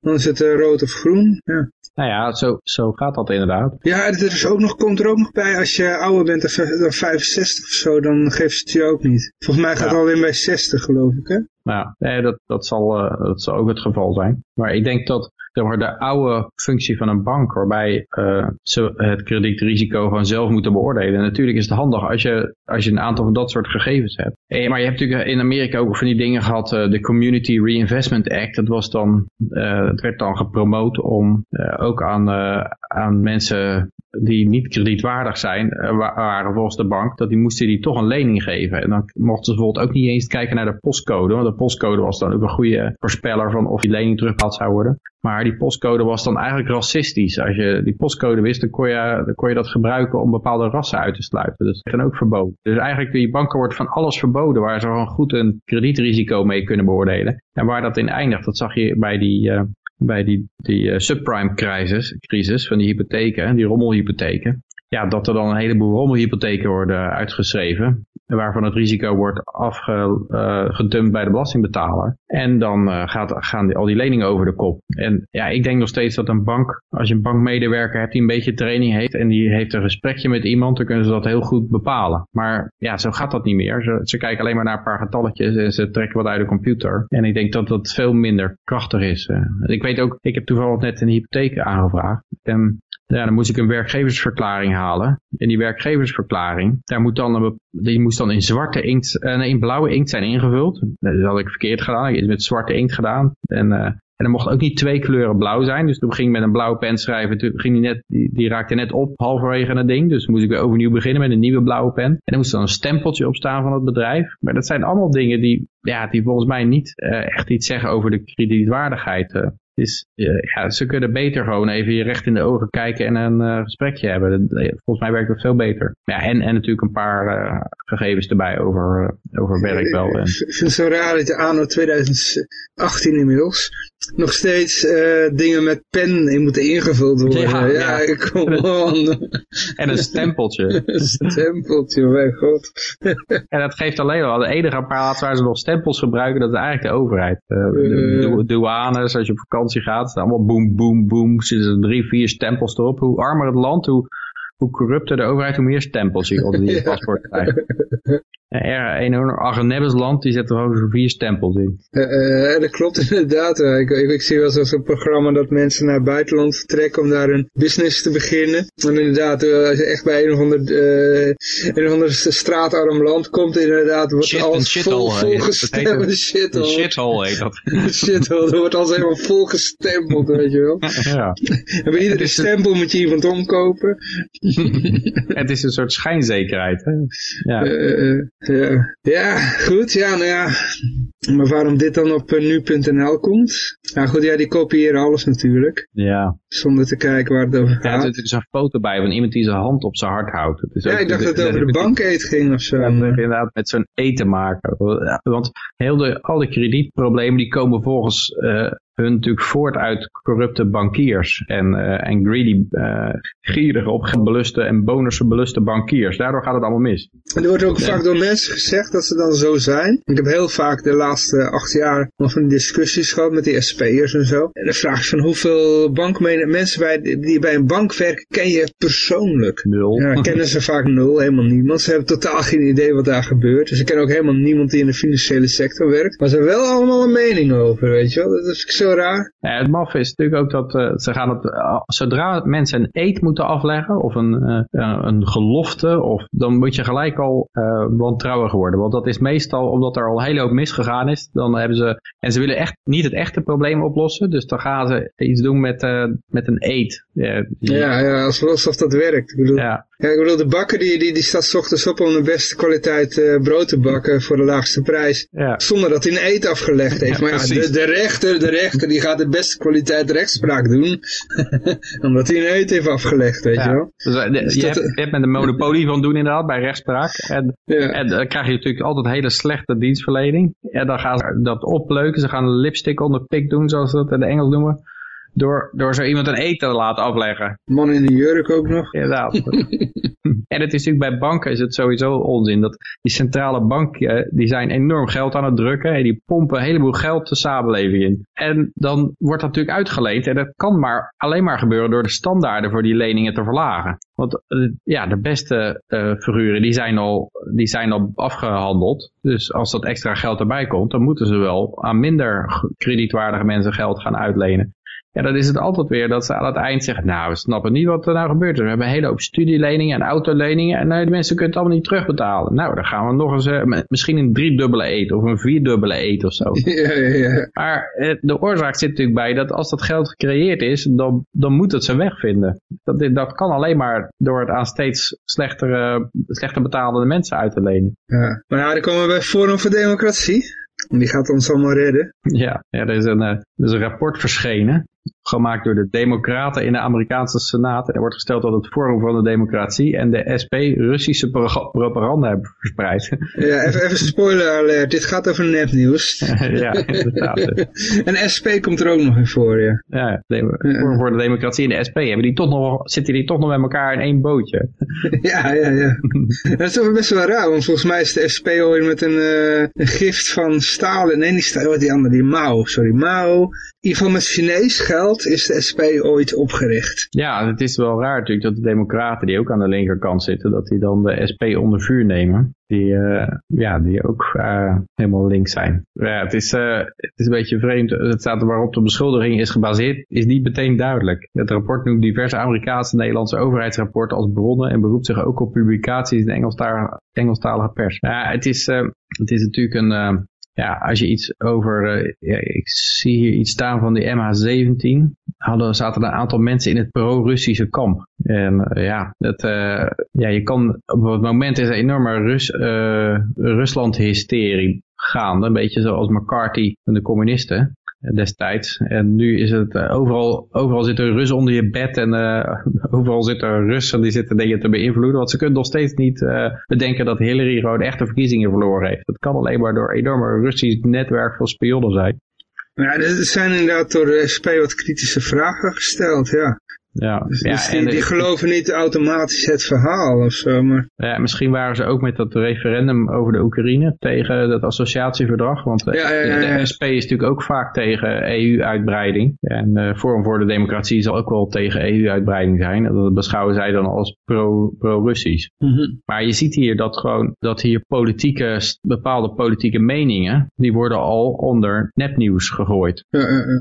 dan is het uh, rood of groen. Ja. Nou ja, zo, zo gaat dat inderdaad. Ja, er is ook nog, komt er ook nog bij, als je ouder bent dan 65 of zo, dan geeft ze het je ook niet. Volgens mij gaat het alleen bij 60, geloof ik, hè? Nou, nee, dat, dat, zal, uh, dat zal ook het geval zijn. Maar ik denk dat de oude functie van een bank, waarbij uh, ze het kredietrisico gewoon zelf moeten beoordelen. natuurlijk is het handig als je, als je een aantal van dat soort gegevens hebt. Hey, maar je hebt natuurlijk in Amerika ook van die dingen gehad, uh, de Community Reinvestment Act. Dat was dan, het werd dan gepromoot om ook aan, aan mensen die niet kredietwaardig zijn, waren volgens de bank, dat die moesten die toch een lening geven. En dan mochten ze bijvoorbeeld ook niet eens kijken naar de postcode, want de postcode was dan ook een goede voorspeller van of die lening terugbetaald zou worden. Maar die postcode was dan eigenlijk racistisch. Als je die postcode wist, dan kon je, dan kon je dat gebruiken om bepaalde rassen uit te sluiten. Dus dat is dan ook verboden. Dus eigenlijk die banken wordt van alles verboden waar ze gewoon goed een kredietrisico mee kunnen beoordelen. En waar dat in eindigt, dat zag je bij die, uh, bij die, die uh, subprime crisis, crisis van die hypotheken, die rommelhypotheken ja, dat er dan een heleboel rommelhypotheken worden uitgeschreven. Waarvan het risico wordt afgedumpt uh, bij de belastingbetaler. En dan uh, gaat, gaan al die leningen over de kop. En ja, ik denk nog steeds dat een bank, als je een bankmedewerker hebt die een beetje training heeft. En die heeft een gesprekje met iemand, dan kunnen ze dat heel goed bepalen. Maar ja, zo gaat dat niet meer. Ze, ze kijken alleen maar naar een paar getalletjes en ze trekken wat uit de computer. En ik denk dat dat veel minder krachtig is. Uh, ik weet ook, ik heb toevallig net een hypotheek aangevraagd. En ja, dan moest ik een werkgeversverklaring halen. En die werkgeversverklaring, daar moet dan een, die moest dan in zwarte inkt, uh, in blauwe inkt zijn ingevuld. Dat had ik verkeerd gedaan. Ik heb het met zwarte inkt gedaan. En, uh, en er mocht ook niet twee kleuren blauw zijn. Dus toen ging ik met een blauwe pen schrijven. Toen ging die, net, die, die raakte net op halverwege het ding. Dus moest ik weer overnieuw beginnen met een nieuwe blauwe pen. En er moest dan een stempeltje op staan van het bedrijf. Maar dat zijn allemaal dingen die, ja, die volgens mij niet uh, echt iets zeggen over de kredietwaardigheid dus ja, ze kunnen beter gewoon even je recht in de ogen kijken en een uh, gesprekje hebben. Volgens mij werkt dat veel beter. Ja, en, en natuurlijk een paar uh, gegevens erbij over, over werk wel. Het zo raar dat de anno 2018 inmiddels nog steeds dingen met pen in moeten ingevuld worden. Ja, ja, ja. kom on. En een stempeltje. een stempeltje, mijn god. en dat geeft alleen wel. De enige plaats waar ze nog stempels gebruiken, dat is eigenlijk de overheid. de douanes, als je op vakantie vakantie gaat. Allemaal boem, boem, boem. Zitten er drie, vier stempels erop. Hoe armer het land, hoe, hoe corrupter de overheid, hoe meer stempels je op die paspoort krijgt. Ja, een land die zet er over vier stempels in. Uh, dat klopt inderdaad. Ik, ik, ik zie wel zo'n programma dat mensen naar het buitenland vertrekken om daar een business te beginnen. En inderdaad, als je echt bij een of ander, uh, een of ander straatarm land komt, inderdaad wordt Shit, alles vol, volgestempeld. Shithole. Shithole heet dat. shithole, er wordt alles helemaal volgestempeld, weet je wel. Ja. En bij iedere stempel moet je iemand omkopen. het is een soort schijnzekerheid. Hè? Ja. Uh, uh, ja, goed. Ja, nou ja. Maar waarom dit dan op nu.nl komt? Nou goed, ja, die kopiëren alles natuurlijk. Ja. Zonder te kijken waar het over gaat. Ja, er dus een foto bij van iemand die zijn hand op zijn hart houdt. Het is ja, ik dacht dat het over de, bank eet ging of zo. Ja, inderdaad met zo'n eten maken. Want heel de, al die kredietproblemen die komen volgens uh, hun natuurlijk voort uit corrupte bankiers en, uh, en greedy, uh, gierige, opgebeluste en bonussen beluste bankiers. Daardoor gaat het allemaal mis. En er wordt ook vaak door mensen gezegd dat ze dan zo zijn. Ik heb heel vaak de laatste acht jaar nog van discussies gehad met die SP'ers en zo. En dan vraag je van hoeveel mensen bij, die bij een bank werken ken je persoonlijk? Nul. Ja, kennen ze vaak nul, helemaal niemand. Ze hebben totaal geen idee wat daar gebeurt. Dus ik ken ook helemaal niemand die in de financiële sector werkt. Maar ze hebben wel allemaal een mening over, weet je wel. Dat is zo raar. Ja, het maf is natuurlijk ook dat uh, ze gaan het, uh, zodra mensen een eet moeten afleggen of een, uh, een gelofte, of, dan moet je gelijk al wantrouwig worden. Want dat is meestal omdat er al een hele hoop misgegaan is. Dan hebben ze, en ze willen echt niet het echte probleem oplossen, dus dan gaan ze iets doen met, met een eet. Ja, ja, ja alsof dat werkt. Ik bedoel, ja. Ja, ik bedoel, de bakker die, die, die staat ochtends op om de beste kwaliteit uh, brood te bakken voor de laagste prijs. Ja. Zonder dat hij een eet afgelegd heeft. maar ja, de, de, rechter, de rechter die gaat de beste kwaliteit rechtspraak doen. omdat hij een eet heeft afgelegd, weet je wel. Dus, uh, dus je, hebt, je, hebt, met een monopolie van doen inderdaad bij rechtspraak. En, en dan krijg je natuurlijk altijd hele slechte dienstverlening. En dan gaan ze dat opleuken. Ze gaan lipstick onder pik doen, zoals ze dat in de Engels noemen door, door zo iemand een eten te laten afleggen. Man in een jurk ook nog. Inderdaad. en het is natuurlijk bij banken is het sowieso onzin. Dat die centrale banken die zijn enorm geld aan het drukken. En die pompen een heleboel geld de samenleving in. En dan wordt dat natuurlijk uitgeleend. En dat kan maar alleen maar gebeuren door de standaarden voor die leningen te verlagen. Want eh, ja, de beste uh, figuren die zijn, al, die zijn al afgehandeld. Dus als dat extra geld erbij komt, dan moeten ze wel aan minder kredietwaardige mensen geld gaan uitlenen. Ja, dan is het altijd weer dat ze aan het eind zeggen, nou, we snappen niet wat er nou gebeurt. We hebben een hele hoop studieleningen en autoleningen en uh, de mensen kunnen het allemaal niet terugbetalen. Nou, dan gaan we nog eens, uh, misschien een driedubbele eet of een vierdubbele eet of zo. Ja, ja, ja. Maar uh, de oorzaak zit natuurlijk bij dat als dat geld gecreëerd is, dan, dan moet het zijn weg vinden. Dat, dat kan alleen maar door het aan steeds slechtere, slechter betaalde mensen uit te lenen. Ja, maar nou, dan komen we bij Forum voor Democratie. Die gaat ons allemaal redden. Ja, ja er, is een, er is een rapport verschenen gemaakt door de Democraten in de Amerikaanse Senaat. Er wordt gesteld dat het Forum van de Democratie en de SP Russische propaganda hebben verspreid. Ja, even, even spoiler alert. Dit gaat over nepnieuws. ja, inderdaad. en SP komt er ook nog in voor, ja. Ja, de, Forum voor de Democratie en de SP hebben die toch nog, zitten die toch nog met elkaar in één bootje. ja, ja, ja. dat is toch best wel raar, want volgens mij is de SP ooit met een, uh, een gift van Stalin. Nee, niet Stalin, die andere, die Mao. Sorry, Mao. In ieder geval met Chinees is de SP ooit opgericht. Ja, het is wel raar natuurlijk dat de democraten die ook aan de linkerkant zitten, dat die dan de SP onder vuur nemen. Die, uh, ja, die ook uh, helemaal links zijn. Ja, het is, uh, het is een beetje vreemd. Het staat waarop de beschuldiging is gebaseerd, is niet meteen duidelijk. Het rapport noemt diverse Amerikaanse en Nederlandse overheidsrapporten als bronnen en beroept zich ook op publicaties in de Engelstalige, Engelstalige pers. Ja, het is, het is natuurlijk een, ja, als je iets over, ja, ik zie hier iets staan van die MH17, hadden, zaten een aantal mensen in het pro-Russische kamp. En uh, ja, dat, uh, ja, je kan, op het moment is er enorme Rus, Rusland-hysterie gaande, een beetje zoals McCarthy en de communisten destijds. En nu is het uh, overal, overal zit er Rus onder je bed en uh, overal zitten Russen die zitten dingen te beïnvloeden. Want ze kunnen nog steeds niet uh, bedenken dat Hillary gewoon echte verkiezingen verloren heeft. Dat kan alleen maar door een enorme Russisch netwerk van spionnen zijn. Ja, er zijn inderdaad door de SP wat kritische vragen gesteld, ja. Ja, dus, ja, die, die geloven niet automatisch het verhaal of zo. Maar... Ja, misschien waren ze ook met dat referendum over de Oekraïne tegen dat associatieverdrag. Want ja, ja, de SP is natuurlijk ook vaak tegen EU-uitbreiding. En uh, Forum voor de Democratie zal ook wel tegen EU-uitbreiding zijn. Dat beschouwen zij dan als pro-Russisch. Pro mm -hmm. Maar je ziet hier dat gewoon dat hier politieke, bepaalde politieke meningen, die worden al onder nepnieuws gegooid.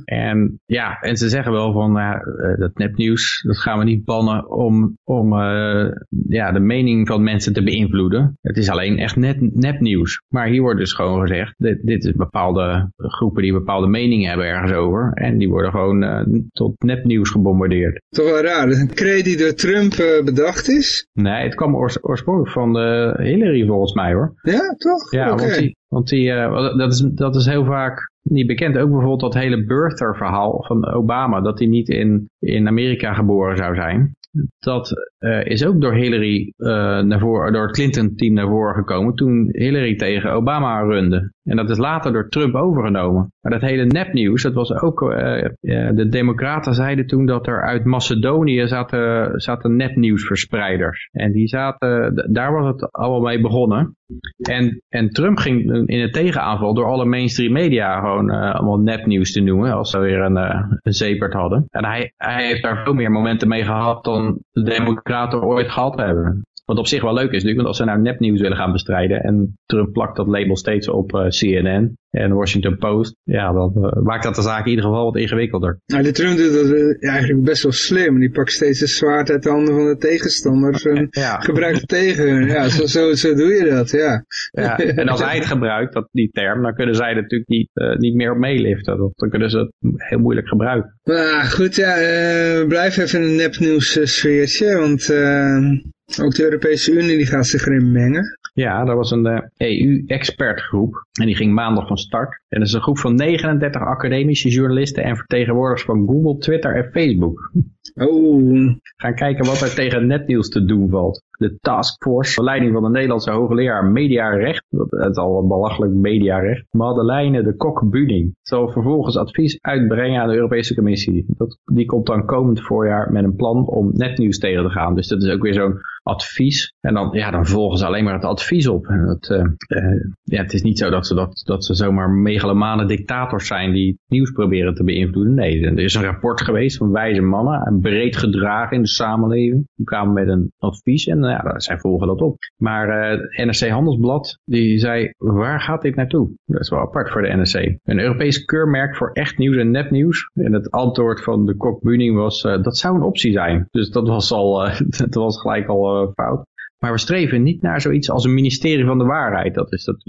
En ja, en ze zeggen wel van uh, dat nepnieuws nepnieuws, dat gaan we niet bannen om, om uh, ja, de mening van mensen te beïnvloeden. Het is alleen echt net, nepnieuws. Maar hier wordt dus gewoon gezegd, dit, dit is bepaalde groepen die bepaalde meningen hebben ergens over. En die worden gewoon uh, tot nepnieuws gebombardeerd. Toch wel raar, dat is een kreet die door Trump uh, bedacht is? Nee, het kwam oors oorspronkelijk van de Hillary volgens mij hoor. Ja, toch? Ja, okay. want die, want die, uh, dat, is, dat is heel vaak niet bekend. Ook bijvoorbeeld dat hele birther verhaal van Obama, dat hij niet in, in Amerika geboren zou zijn. Dat uh, is ook door Hillary uh, naar voren, door het Clinton-team naar voren gekomen toen Hillary tegen Obama runde. En dat is later door Trump overgenomen. Maar dat hele nepnieuws, dat was ook, uh, de democraten zeiden toen dat er uit Macedonië zaten, zaten nepnieuwsverspreiders. En die zaten, daar was het allemaal mee begonnen. En, en Trump ging in het tegenaanval door alle mainstream media gewoon allemaal nepnieuws te noemen, als ze weer een, een zeepert hadden. En hij, hij heeft daar veel meer momenten mee gehad dan de democraten ooit gehad hebben. Wat op zich wel leuk is natuurlijk, want als ze nou nepnieuws willen gaan bestrijden en Trump plakt dat label steeds op uh, CNN en Washington Post, ja, dan uh, maakt dat de zaak in ieder geval wat ingewikkelder. Nou, de Trump doet dat uh, eigenlijk best wel slim. Die pakt steeds een zwaard uit de handen van de tegenstanders en ja. gebruikt het tegen hun. Ja, zo, zo, zo, doe je dat, ja. ja. En als hij het gebruikt, dat, die term, dan kunnen zij natuurlijk niet, niet meer op meeliften. Dan kunnen ze het heel moeilijk gebruiken. Nou, goed, ja, blijf even in een nepnieuws sfeertje, want... Ook de Europese Unie die gaat zich erin mengen. Ja, dat was een uh, EU-expertgroep en die ging maandag van start. En dat is een groep van 39 academische journalisten en vertegenwoordigers van Google, Twitter en Facebook. Oh. Gaan kijken wat er tegen netnieuws te doen valt. De taskforce, de leiding van de Nederlandse hoogleraar mediarecht, het is al een belachelijk mediarecht, Madeleine de Kok-Buning, zal vervolgens advies uitbrengen aan de Europese Commissie. Dat, die komt dan komend voorjaar met een plan om netnieuws tegen te gaan. Dus dat is ook weer zo'n advies. En dan, ja, dan volgen ze alleen maar het advies op. Dat, uh, uh, ja, het is niet zo dat ze, dat, dat ze zomaar megalomane dictators zijn die nieuws proberen te beïnvloeden. Nee, er is een rapport geweest van wijze mannen, en breed gedragen in de samenleving. Die kwamen met een advies en ja, zij volgen dat op. Maar uh, NRC Handelsblad, die zei, waar gaat dit naartoe? Dat is wel apart voor de NRC. Een Europees keurmerk voor echt nieuws en nepnieuws. En het antwoord van de kok Buning was, dat zou een optie zijn. Dus dat was al, dat was gelijk al fout. Maar we streven niet naar zoiets als een ministerie van de waarheid. Dat is dat.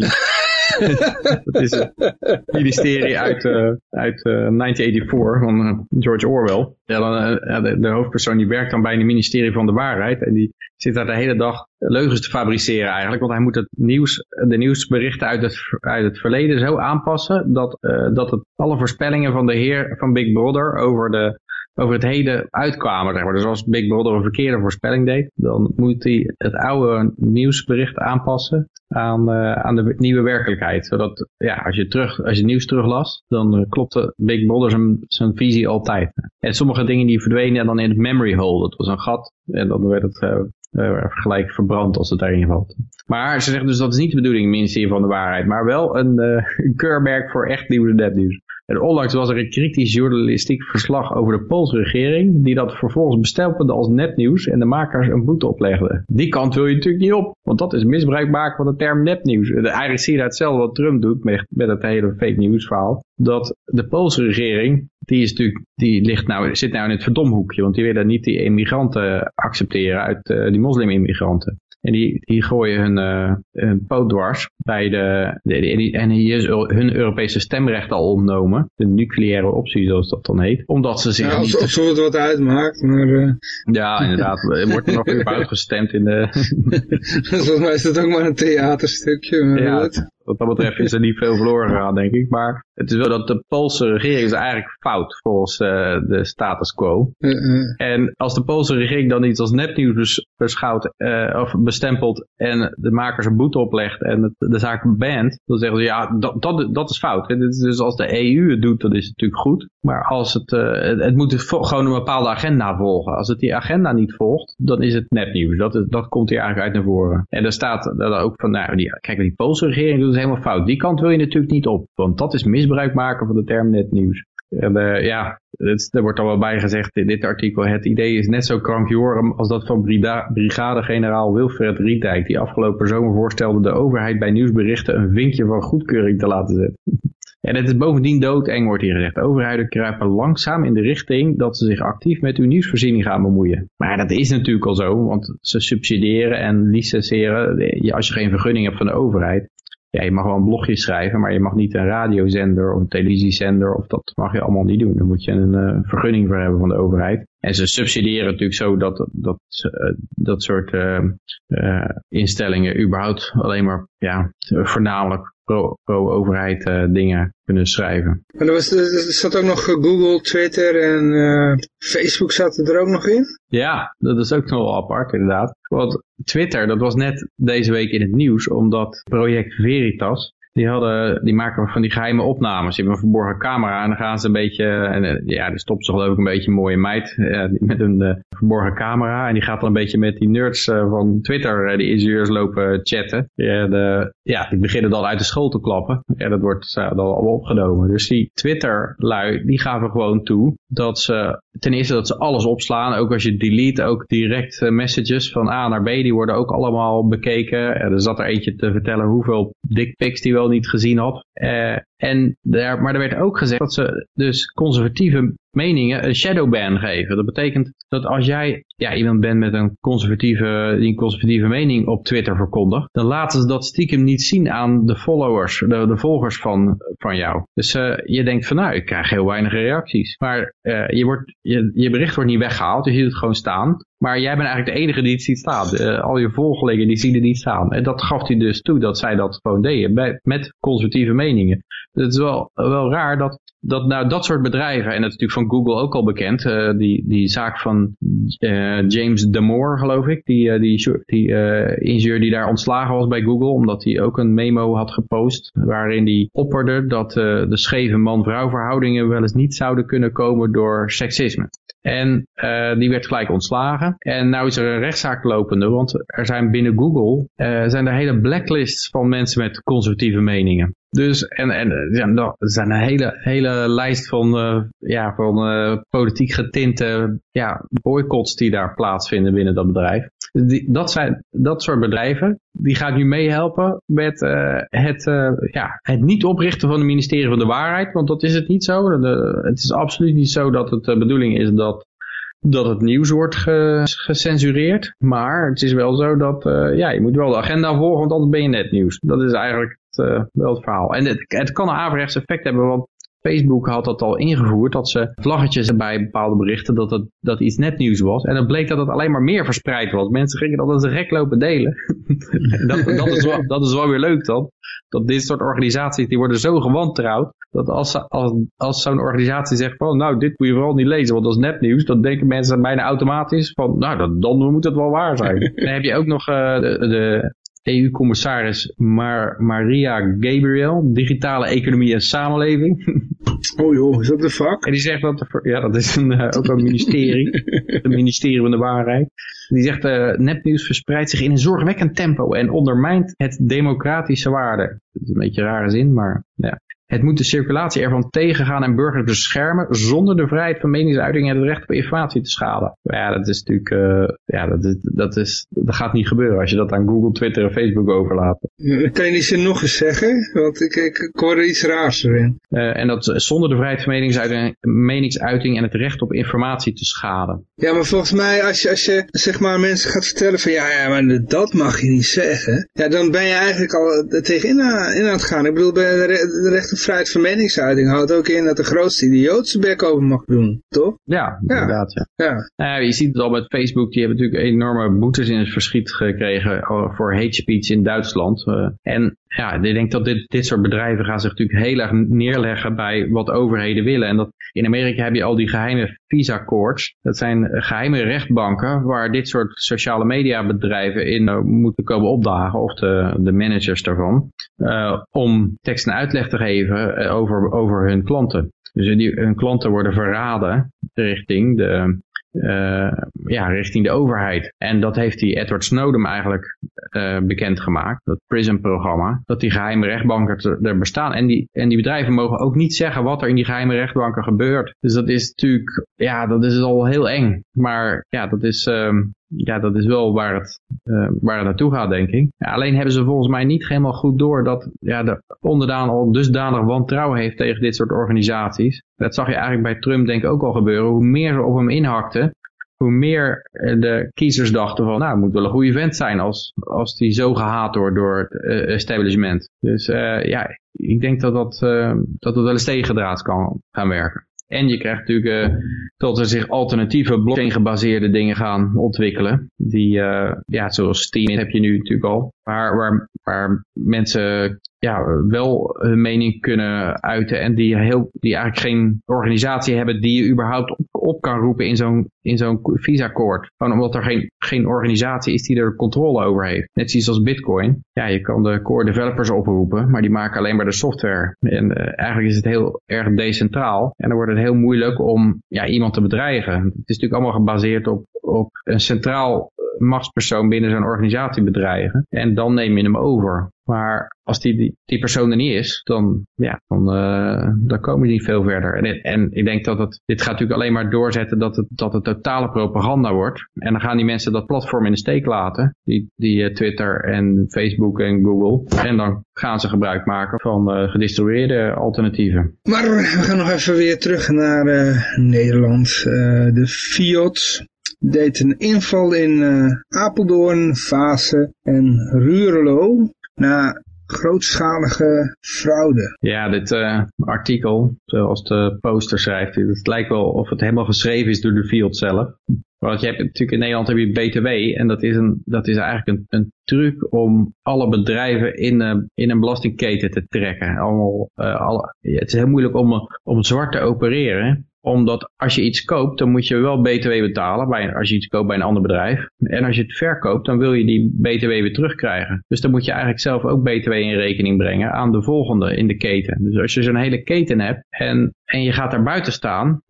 dat is het ministerie uit, uh, uit uh, 1984 van uh, George Orwell. De, de, hoofdpersoon die werkt dan bij het ministerie van de waarheid. En die zit daar de hele dag leugens te fabriceren eigenlijk. Want hij moet het nieuws, de nieuwsberichten uit het, uit het verleden zo aanpassen. Dat, dat het alle voorspellingen van de heer van Big Brother over de over het heden uitkwamen. Zeg maar. Dus als Big Brother een verkeerde voorspelling deed, dan moet hij het oude nieuwsbericht aanpassen aan, uh, aan de nieuwe werkelijkheid. Zodat, ja, als je, terug, als je nieuws teruglas, dan uh, klopte Big Brother zijn, zijn visie altijd. En sommige dingen die verdwenen dan in het memory hole. Dat was een gat en dan werd het uh, gelijk verbrand als het daarin valt. Maar ze zeggen dus dat is niet de bedoeling, ministerie van de waarheid, maar wel een, een keurmerk voor echt nieuws en nepnieuws. En onlangs was er een kritisch journalistiek verslag over de Poolse regering, die dat vervolgens bestempelde als nepnieuws en de makers een boete oplegde. Die kant wil je natuurlijk niet op, want dat is misbruik maken van de term nepnieuws. Eigenlijk zie je daar hetzelfde wat Trump doet met, met het hele fake news verhaal. Dat de Poolse regering, die, is natuurlijk, die ligt nou, zit nou in het verdomhoekje, want die willen niet die immigranten accepteren uit uh, die moslim-immigranten. En die, die gooien hun, uh, hun poot dwars bij de, de, de, en hier is hun Europese stemrecht al ontnomen. De nucleaire optie zoals dat dan heet. Omdat ze zich ja, niet... Of het wat uitmaakt, maar... Uh... Ja, inderdaad. Er wordt er nog even uitgestemd in de... Volgens mij is dat ook maar een theaterstukje. Maar ja, wat dat betreft is er niet veel verloren gegaan, denk ik. Maar het is wel dat de Poolse regering is eigenlijk fout volgens uh, de status quo. Uh -uh. En als de Poolse regering dan iets als nepnieuws beschouwt uh, of bestempelt en de makers een boete oplegt en het, de zaak bent, dan zeggen ze ja, dat, dat, dat is fout. Hè. Dus als de EU het doet, dan is het natuurlijk goed. Maar als het, het, het moet gewoon een bepaalde agenda volgen. Als het die agenda niet volgt, dan is het nepnieuws. Dat, dat komt hier eigenlijk uit naar voren. En daar staat dat ook van, nou, die, kijk, die Poolse regering doet helemaal fout. Die kant wil je natuurlijk niet op, want dat is misbruik maken van de term netnieuws. En uh, ja, het, er wordt al wel bij gezegd in dit artikel, het idee is net zo krankjorum als dat van brigadegeneraal Wilfred Rietijk, die afgelopen zomer voorstelde de overheid bij nieuwsberichten een vinkje van goedkeuring te laten zetten. En het is bovendien doodeng, wordt hier gezegd. Overheden kruipen langzaam in de richting dat ze zich actief met uw nieuwsvoorziening gaan bemoeien. Maar dat is natuurlijk al zo, want ze subsidiëren en licenseren. Als je geen vergunning hebt van de overheid, ja, je mag wel een blogje schrijven, maar je mag niet een radiozender of een televisiezender, of dat mag je allemaal niet doen. Daar moet je een uh, vergunning voor hebben van de overheid. En ze subsidiëren natuurlijk zo dat dat, uh, dat soort uh, instellingen überhaupt alleen maar ja, voornamelijk pro-overheid pro dingen kunnen schrijven. Maar er, was, er zat ook nog Google, Twitter en uh, Facebook zaten er ook nog in? Ja, dat is ook nog wel apart inderdaad. Want Twitter, dat was net deze week in het nieuws, omdat project Veritas, die, hadden, die maken van die geheime opnames. Die hebben een verborgen camera en dan gaan ze een beetje... En, eh, ja, die stopt ze geloof ik een beetje een mooie meid uh, met een uh, verborgen camera. En die gaat dan een beetje met die nerds van Twitter, die ingenieurs lopen chatten. Ja, de, ja, die beginnen dan uit de school te klappen. Ja, dat wordt dan allemaal opgenomen. Dus die Twitter-lui, die gaven gewoon toe dat ze... Ten eerste dat ze alles opslaan. Ook als je delete, ook direct messages van A naar B. Die worden ook allemaal bekeken. er zat er eentje te vertellen hoeveel dickpics die wel niet gezien had. Uh, en daar, maar er werd ook gezegd dat ze dus conservatieve meningen een shadowban geven. Dat betekent dat als jij ja, iemand bent met een conservatieve, die een conservatieve mening op Twitter verkondigt, dan laten ze dat stiekem niet zien aan de followers, de, de volgers van, van jou. Dus uh, je denkt van nou, ik krijg heel weinig reacties. Maar uh, je, wordt, je, je bericht wordt niet weggehaald, je ziet het gewoon staan. Maar jij bent eigenlijk de enige die het ziet staan. Uh, al je volgelingen die zien het niet staan. En dat gaf hij dus toe dat zij dat gewoon deden. Met conservatieve meningen. Het is wel, wel raar dat, dat nou dat soort bedrijven, en dat is natuurlijk van Google ook al bekend, uh, die, die zaak van uh, James Damore geloof ik, die, die, die ingenieur die daar ontslagen was bij Google, omdat hij ook een memo had gepost waarin hij opperde dat de scheve man-vrouw verhoudingen wel eens niet zouden kunnen komen door seksisme. En uh, die werd gelijk ontslagen. En nou is er een rechtszaak lopende, want er zijn binnen Google uh, zijn er hele blacklists van mensen met conservatieve meningen. Dus, en, en ja, er zijn een hele, hele lijst van, uh, ja, van politiek getinte ja, boycotts die daar plaatsvinden binnen dat bedrijf. Die, dat, zijn, dat soort bedrijven, die gaan nu meehelpen met uh, het, ja, het niet oprichten van het ministerie van de waarheid. Want dat is het niet zo. Het is absoluut niet zo dat het de bedoeling is dat dat het nieuws wordt gecensureerd. Maar het is wel zo dat uh, ja, je moet wel de agenda volgen, want anders ben je net nieuws. Dat is eigenlijk het, wel het verhaal. En het, het kan een averechts effect hebben, want Facebook had dat al ingevoerd, dat ze vlaggetjes bij bepaalde berichten, dat, het, dat iets netnieuws was. En dan bleek dat het alleen maar meer verspreid was. Mensen gingen dat als een rek lopen delen. dat, dat, is wel, dat is wel weer leuk dan. Dat dit soort organisaties, die worden zo gewantrouwd, dat als, als, als zo'n organisatie zegt van, nou, dit moet je vooral niet lezen, want dat is nepnieuws, dan denken mensen bijna automatisch van, nou, dan, dan moet het wel waar zijn. dan heb je ook nog uh, de, de EU-commissaris Mar Maria Gabriel, digitale economie en samenleving. Oh joh, is dat de vak? En die zegt dat, er, ja dat is een, uh, ook een ministerie, het ministerie van de waarheid. Die zegt, uh, nepnieuws verspreidt zich in een zorgwekkend tempo en ondermijnt het democratische waarde. Dat is een beetje een rare zin, maar ja. Het moet de circulatie ervan tegengaan en burgers beschermen zonder de vrijheid van meningsuiting en het recht op informatie te schaden. Ja, dat is natuurlijk, uh, ja, dat, is, dat, is, dat gaat niet gebeuren als je dat aan Google, Twitter en Facebook overlaat. Kan je die zin nog eens zeggen? Want ik, ik, ik hoor er iets raars erin. Uh, en dat zonder de vrijheid van meningsuiting, meningsuiting en het recht op informatie te schaden. Ja, maar volgens mij als je, als je zeg maar mensen gaat vertellen van ja, ja, maar dat mag je niet zeggen. Ja, dan ben je eigenlijk al tegenin aan, in aan het gaan. Ik bedoel, bij de, de recht vrijheid van meningsuiting houdt ook in dat de grootste idioot zijn bek over mag doen, toch? Ja, inderdaad. Ja. ja. Nou, je ziet het al met Facebook, die hebben natuurlijk enorme boetes in het verschiet gekregen voor hate speech in Duitsland. Uh, en ja, ik denk dat dit, dit soort bedrijven gaan zich natuurlijk heel erg neerleggen bij wat overheden willen. En dat in Amerika heb je al die geheime visa courts. Dat zijn geheime rechtbanken waar dit soort sociale media bedrijven in uh, moeten komen opdagen. Of de, de managers daarvan. Uh, om tekst en uitleg te geven uh, over, over hun klanten. Dus die, hun klanten worden verraden richting de, uh, ja, richting de overheid. En dat heeft die Edward Snowden eigenlijk uh, bekendgemaakt, dat PRISM-programma, dat die geheime rechtbanken er bestaan. En die, en die bedrijven mogen ook niet zeggen wat er in die geheime rechtbanken gebeurt. Dus dat is natuurlijk, ja, dat is al heel eng. Maar ja, dat is, um, ja, dat is wel waar het, uh, waar het naartoe gaat, denk ik. Alleen hebben ze volgens mij niet helemaal goed door dat ja, de onderdaan al dusdanig wantrouwen heeft tegen dit soort organisaties. Dat zag je eigenlijk bij Trump denk ik ook al gebeuren. Hoe meer ze op hem inhakten, hoe meer de kiezers dachten van, nou, het moet wel een goede vent zijn als, als die zo gehaat wordt door het uh, establishment. Dus ja, ik denk dat dat, dat het wel eens tegendraads kan gaan werken. En je krijgt natuurlijk uh, dat er zich alternatieve blockchain gebaseerde dingen gaan ontwikkelen. Die, uh, ja, zoals Steam heb je nu natuurlijk al. Waar, waar, waar mensen ja, wel hun mening kunnen uiten en die, heel, die eigenlijk geen organisatie hebben die je überhaupt op, kan roepen in zo'n zo'n visa-koord. Gewoon omdat er geen, geen organisatie is die er controle over heeft. Net zoals als Bitcoin. Ja, je kan de core developers oproepen, maar die maken alleen maar de software. En uh, eigenlijk is het heel erg decentraal. En dan wordt het heel moeilijk om ja, iemand te bedreigen. Het is natuurlijk allemaal gebaseerd op, op een centraal machtspersoon binnen zo'n organisatie bedreigen. En dan neem je hem over. Maar als die, die, die persoon er niet is, dan, ja, dan, uh, dan komen die niet veel verder. En, en ik denk dat het, dit gaat natuurlijk alleen maar doorzetten dat het, dat het totale propaganda wordt. En dan gaan die mensen dat platform in de steek laten. Die, die uh, Twitter en Facebook en Google. En dan gaan ze gebruik maken van uh, gedistribueerde alternatieven. Maar we gaan nog even weer terug naar Nederland. de Fiat deed een inval in uh, Apeldoorn, Vaassen en Ruurlo na grootschalige fraude. Ja, dit uh, artikel, zoals de poster schrijft, het lijkt wel of het helemaal geschreven is door de Fiat zelf. Want je hebt natuurlijk in Nederland heb je BTW en dat is, een, dat is eigenlijk een, een truc om alle bedrijven in, uh, in een belastingketen te trekken. Allemaal, alle, het is heel moeilijk om, om zwart te opereren omdat als je iets koopt, dan moet je wel btw betalen bij, als je iets koopt bij een ander bedrijf. En als je het verkoopt, dan wil je die btw weer terugkrijgen. Dus dan moet je eigenlijk zelf ook btw in rekening brengen aan de volgende in de keten. Dus als je zo'n hele keten hebt en, en je gaat daar buiten staan,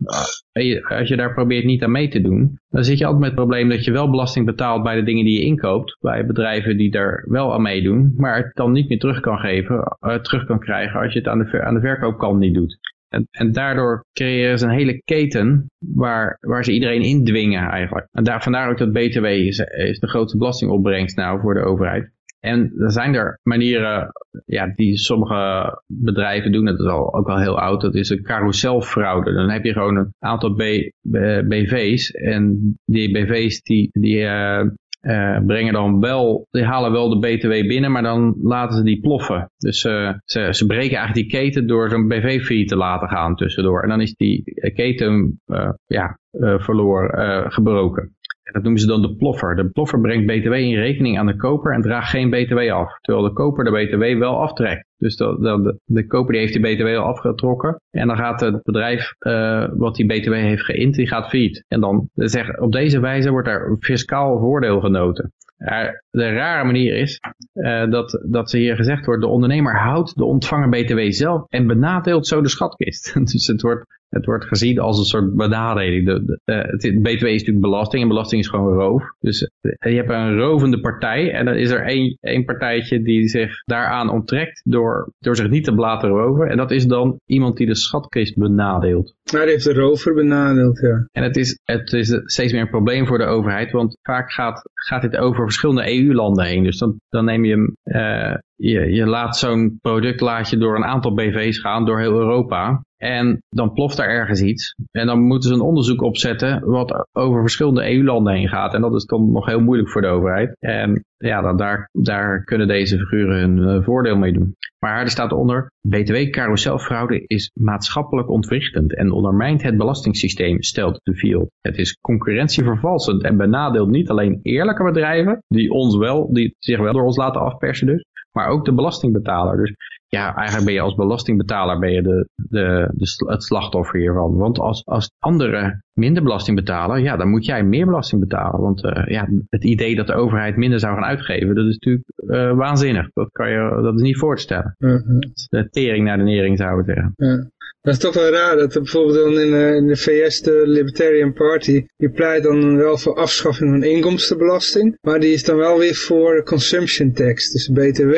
en je, als je daar probeert niet aan mee te doen, dan zit je altijd met het probleem dat je wel belasting betaalt bij de dingen die je inkoopt. Bij bedrijven die daar wel aan meedoen, maar het dan niet meer terug kan geven, uh, terug kan krijgen als je het aan de, aan de verkoopkant niet doet. En, en daardoor creëren ze een hele keten waar, waar ze iedereen indwingen eigenlijk. En daar, vandaar ook dat BTW is, de grootste belastingopbrengst nou voor de overheid. En er zijn er manieren ja, die sommige bedrijven doen, dat is al, ook al heel oud, dat is een carouselfraude. Dan heb je gewoon een aantal B, BV's en die BV's die, die uh, uh, brengen dan wel, die halen wel de BTW binnen, maar dan laten ze die ploffen. Dus uh, ze, ze breken eigenlijk die keten door zo'n BV-fee te laten gaan tussendoor. En dan is die keten uh, ja, verloren, gebroken. En dat noemen ze dan de ploffer. De ploffer brengt btw in rekening aan de koper en draagt geen btw af. Terwijl de koper de btw wel aftrekt. Dus de, de, koper die heeft die btw al afgetrokken. En dan gaat het bedrijf uh, wat die btw heeft geïnd, die gaat failliet. En dan zeg, op deze wijze wordt er fiscaal voordeel genoten. de rare manier is uh, dat, dat ze hier gezegd wordt, de ondernemer houdt de ontvanger btw zelf en benadeelt zo de schatkist. dus het wordt het wordt gezien als een soort benadeling. De, de, het, BTW is natuurlijk belasting en belasting is gewoon roof. Dus je hebt een rovende partij en dan is er één, één partijtje die zich daaraan onttrekt door, door zich niet te laten roven. En dat is dan iemand die de schatkist benadeelt. Die heeft de rover benadeeld, ja. En het is, het is steeds meer een probleem voor de overheid, want vaak gaat, gaat dit over verschillende EU-landen heen. Dus dan, dan neem je uh, je, je laat zo'n product laat je door een aantal BV's gaan, door heel Europa. En dan ploft er ergens iets. En dan moeten ze een onderzoek opzetten wat over verschillende EU-landen heen gaat. En dat is dan nog heel moeilijk voor de overheid. En ja, dan daar, daar kunnen deze figuren hun uh, voordeel mee doen. Maar er staat onder, btw-carouselfraude is maatschappelijk ontwrichtend en ondermijnt het belastingssysteem, stelt de Field. Het is concurrentievervalsend en benadeelt niet alleen eerlijke bedrijven, die, ons wel, die zich wel door ons laten afpersen dus, maar ook de belastingbetaler. Dus ja, eigenlijk ben je als belastingbetaler ben je de, de, de, het slachtoffer hiervan. Want als, als anderen minder belasting betalen, ja, dan moet jij meer belasting betalen. Want uh, ja, het idee dat de overheid minder zou gaan uitgeven, dat is natuurlijk uh, waanzinnig. Dat, kan je, dat is niet voor te stellen. Uh -huh. De tering naar de nering zou ik zeggen. Dat is toch wel raar dat er bijvoorbeeld dan in, uh, in de VS de Libertarian Party, die pleit dan wel voor afschaffing van inkomstenbelasting, maar die is dan wel weer voor consumption tax, dus BTW.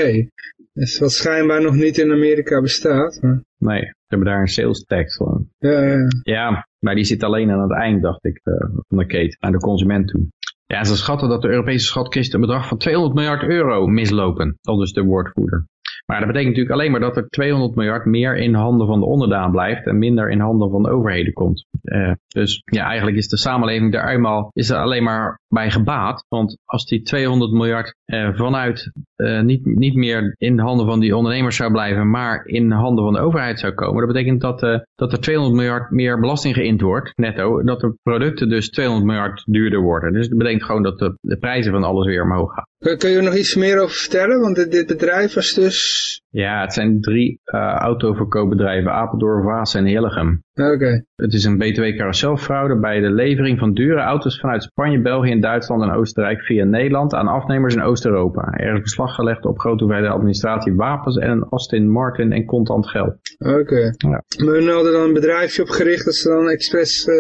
Dus wat schijnbaar nog niet in Amerika bestaat. Maar... Nee, ze hebben daar een sales tax van. Ja, ja. ja, maar die zit alleen aan het eind, dacht ik, uh, van de keten, aan de consument toe. Ja, ze schatten dat de Europese schatkist een bedrag van 200 miljard euro mislopen. Dat is de woordvoerder. Maar dat betekent natuurlijk alleen maar dat er 200 miljard meer in handen van de onderdaan blijft en minder in handen van de overheden komt. Uh, dus ja, eigenlijk is de samenleving daar eenmaal is er alleen maar bij gebaat. Want als die 200 miljard uh, vanuit uh, niet, niet meer in handen van die ondernemers zou blijven, maar in handen van de overheid zou komen. Dat betekent dat, dat er 200 miljard meer belasting geïnd wordt, netto. Dat de producten dus 200 miljard duurder worden. Dus dat betekent gewoon dat de prijzen van alles weer omhoog gaan. Kun, je er nog iets meer over vertellen? Want dit, bedrijf was dus... Ja, het zijn drie uh, autoverkoopbedrijven, Apeldoorn, Vaas en Hillegem. Oké. Het is een btw-carouselfraude bij de levering van dure auto's vanuit Spanje, België en Duitsland en Oostenrijk via Nederland aan afnemers in Oost-Europa. Er is beslag gelegd op grote hoeveelheden administratie, wapens en een Aston Martin en contant geld. Oké. Ja. Maar hun hadden dan een bedrijfje opgericht dat ze dan expres uh,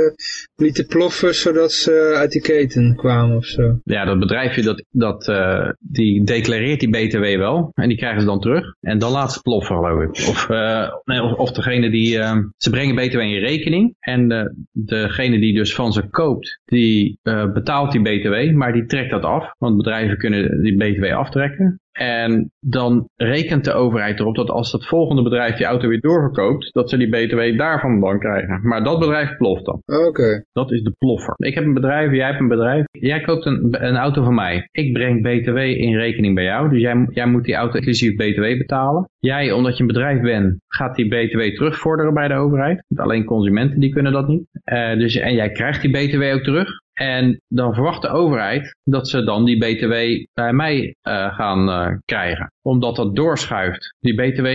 lieten ploffen zodat ze uit die keten kwamen of zo. Ja, dat bedrijfje dat, dat, uh, die declareert die btw wel en die krijgen ze dan terug en dan laten ze ploffen geloof ik. Of, uh, nee, of, of, degene die, ze brengen btw in rekening. En de, degene die dus van ze koopt, die betaalt die btw, maar die trekt dat af. Want bedrijven kunnen die btw aftrekken. En dan rekent de overheid erop dat als dat volgende bedrijf die auto weer doorverkoopt, dat ze die btw daarvan dan krijgen. Maar dat bedrijf ploft dan. Oké. Dat is de ploffer. Ik heb een bedrijf, jij hebt een bedrijf. Jij koopt een, een auto van mij. Ik breng btw in rekening bij jou. Dus jij, jij moet die auto inclusief btw betalen. Jij, omdat je een bedrijf bent, gaat die btw terugvorderen bij de overheid. Want alleen consumenten die kunnen dat niet. Uh, dus, en jij krijgt die btw ook terug. En dan verwacht de overheid dat ze dan die btw bij mij uh, gaan uh, krijgen. Omdat dat doorschuift. Die btw,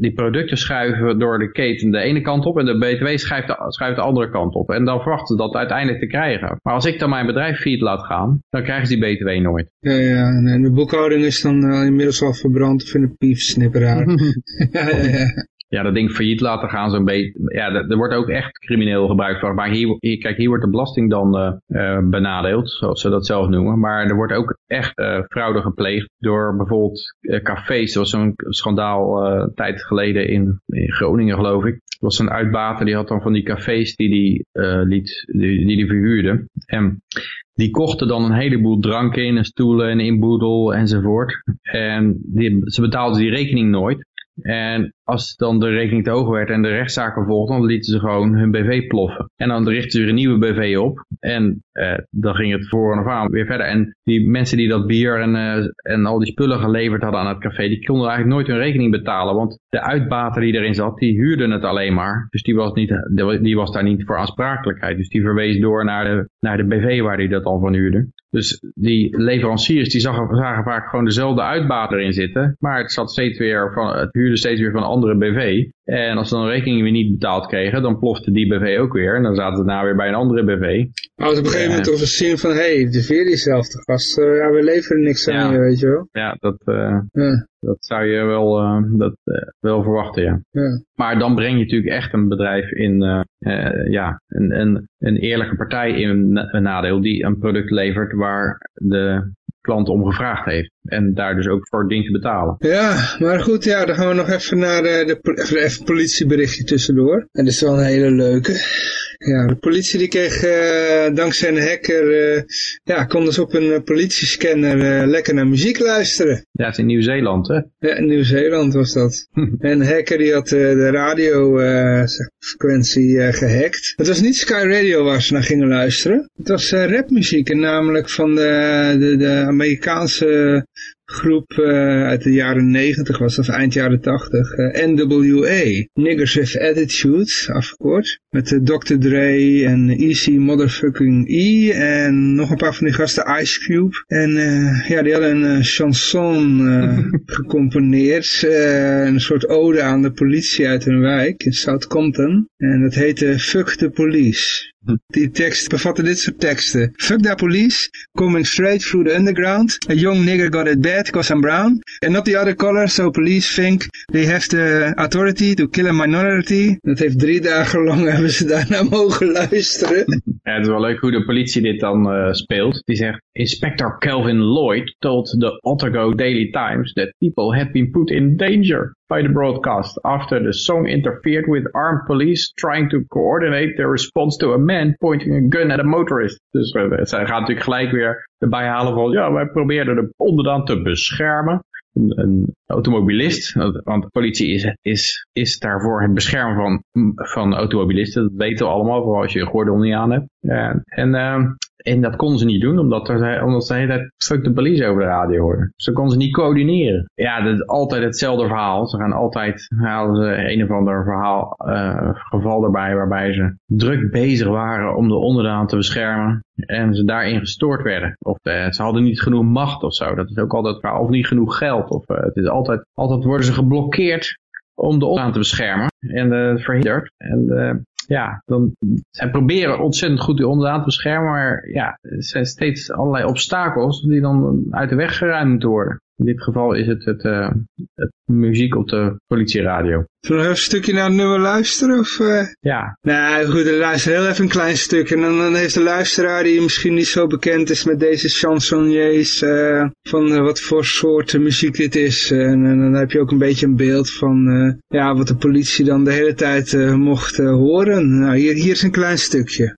die producten schuiven door de keten de ene kant op en de btw schuift de, schuift de andere kant op. En dan verwachten ze dat uiteindelijk te krijgen. Maar als ik dan mijn bedrijf fiet laat gaan, dan krijgen ze die btw nooit. Ja, ja. En de boekhouding is dan uh, inmiddels al verbrand of in een piefsnipperaar. ja, ja, ja ja, dat ding failliet laten gaan zo'n beetje. Ja, er wordt ook echt crimineel gebruikt. Maar hier, hier, kijk, hier wordt de belasting dan uh, uh, benadeeld, zoals ze dat zelf noemen. Maar er wordt ook echt uh, fraude gepleegd door bijvoorbeeld cafés. Er was zo'n schandaal een tijd geleden in, in, Groningen, geloof ik. Er was een uitbater, die had dan van die cafés die die, liet, die, die, die verhuurde. En die kochten dan een heleboel drank in en stoelen en inboedel enzovoort. En die, ze betaalden die rekening nooit. En als dan de rekening te hoog werd en de rechtszaken volgden, dan lieten ze gewoon hun BV ploffen. En dan richtten ze weer een nieuwe BV op. En eh, dan ging het voor en aan weer verder. En die mensen die dat bier en, uh, en al die spullen geleverd hadden aan het café, die konden eigenlijk nooit hun rekening betalen. Want de uitbater die erin zat, die huurde het alleen maar. Dus die was, niet, die was daar niet voor aansprakelijkheid. Dus die verwees door naar de, naar de BV waar hij dat al van huurde. Dus die leveranciers die zagen, vaak gewoon dezelfde uitbater in zitten. Maar het, zat steeds weer van, het huurde steeds weer van andere BV. En als ze dan een rekening weer niet betaald kregen, dan plofte die BV ook weer. En dan zaten ze daarna weer bij een andere BV. Maar op een gegeven moment toch een zin van, hé, hey, de veer diezelfde gast, uh, ja, we leveren niks aan je, weet je wel. Ja, dat, uh, ja. dat zou je wel, uh, dat, wel verwachten, ja. ja. Maar dan breng je natuurlijk echt een bedrijf in, ja, een, een, een eerlijke partij in een nadeel die een product levert waar de klant om gevraagd heeft. En daar dus ook voor ding te betalen. Ja, maar goed, ja, dan gaan we nog even naar de, de even politieberichtje tussendoor. En dat is wel een hele leuke. Ja, de politie die kreeg uh, dankzij een hacker, uh, ja, konden ze op een uh, politiescanner lekker naar muziek luisteren. Ja, het in Nieuw-Zeeland, hè? Ja, in Nieuw-Zeeland was dat. en een hacker die had de radiofrequentie gehackt. Het was niet Sky Radio waar ze naar gingen luisteren. Het was rapmuziek, en namelijk van de, de, de Amerikaanse groep uh, uit de jaren 90 was, of eind jaren 80, uh, NWA, Niggers with Attitude, afgekort, met uh, Dr. Dre en Easy Motherfucking E en nog een paar van die gasten, Ice Cube. En ja, die hadden een chanson gecomponeerd, een soort ode aan de politie uit hun wijk in South Compton. En dat heette Fuck the Police. Die tekst bevatte dit soort teksten. Fuck that police, coming straight through the underground. A young nigger got it bad because I'm brown. And not the other color, so police think they have the authority to kill a minority. Dat heeft drie dagen lang hebben ze daarna mogen luisteren. Het is wel leuk hoe de politie dit dan uh, speelt. Die zegt, Inspector Kelvin Lloyd told the Otago Daily Times that people had been put in danger. By the broadcast after the song interfered with armed police trying to coordinate their response to a man pointing a gun at a motorist. Dus uh, zij gaat natuurlijk gelijk weer erbij halen van, ja, wij probeerden de onderdaan te beschermen een, een automobilist, want de politie is, is, is daarvoor het beschermen van, van automobilisten. Dat weten we allemaal, vooral als je een gordel niet aan hebt. Ja, en, uh, en dat kon ze niet doen, omdat, er, omdat ze de hele tijd de politie over de radio hoorden. Ze kon ze niet coördineren. Ja, dat is altijd hetzelfde verhaal. Ze gaan altijd, halen ze een of ander verhaal, uh, geval erbij, waarbij ze druk bezig waren om de onderdaan te beschermen. En ze daarin gestoord werden. Of uh, ze hadden niet genoeg macht of zo. Dat is ook altijd verhaal. Of niet genoeg geld. Of uh, het is altijd, altijd worden ze geblokkeerd om de onderdaan te beschermen. En verhinderd. En ja, dan, zij proberen ontzettend goed die onderdaan te beschermen, maar ja, er zijn steeds allerlei obstakels die dan uit de weg geruimd worden. In dit geval is het, het, uh, het muziek op de politieradio. Zullen we even een stukje naar het nummer luisteren? Of, uh... Ja. Nou goed, dan luister heel even een klein stuk. En dan, dan heeft de luisteraar die misschien niet zo bekend is met deze chansonniers. Uh, van wat voor soort muziek dit is. En, en, dan heb je ook een beetje een beeld van ja, wat de politie dan de hele tijd mocht horen. Nou, hier, hier is een klein stukje.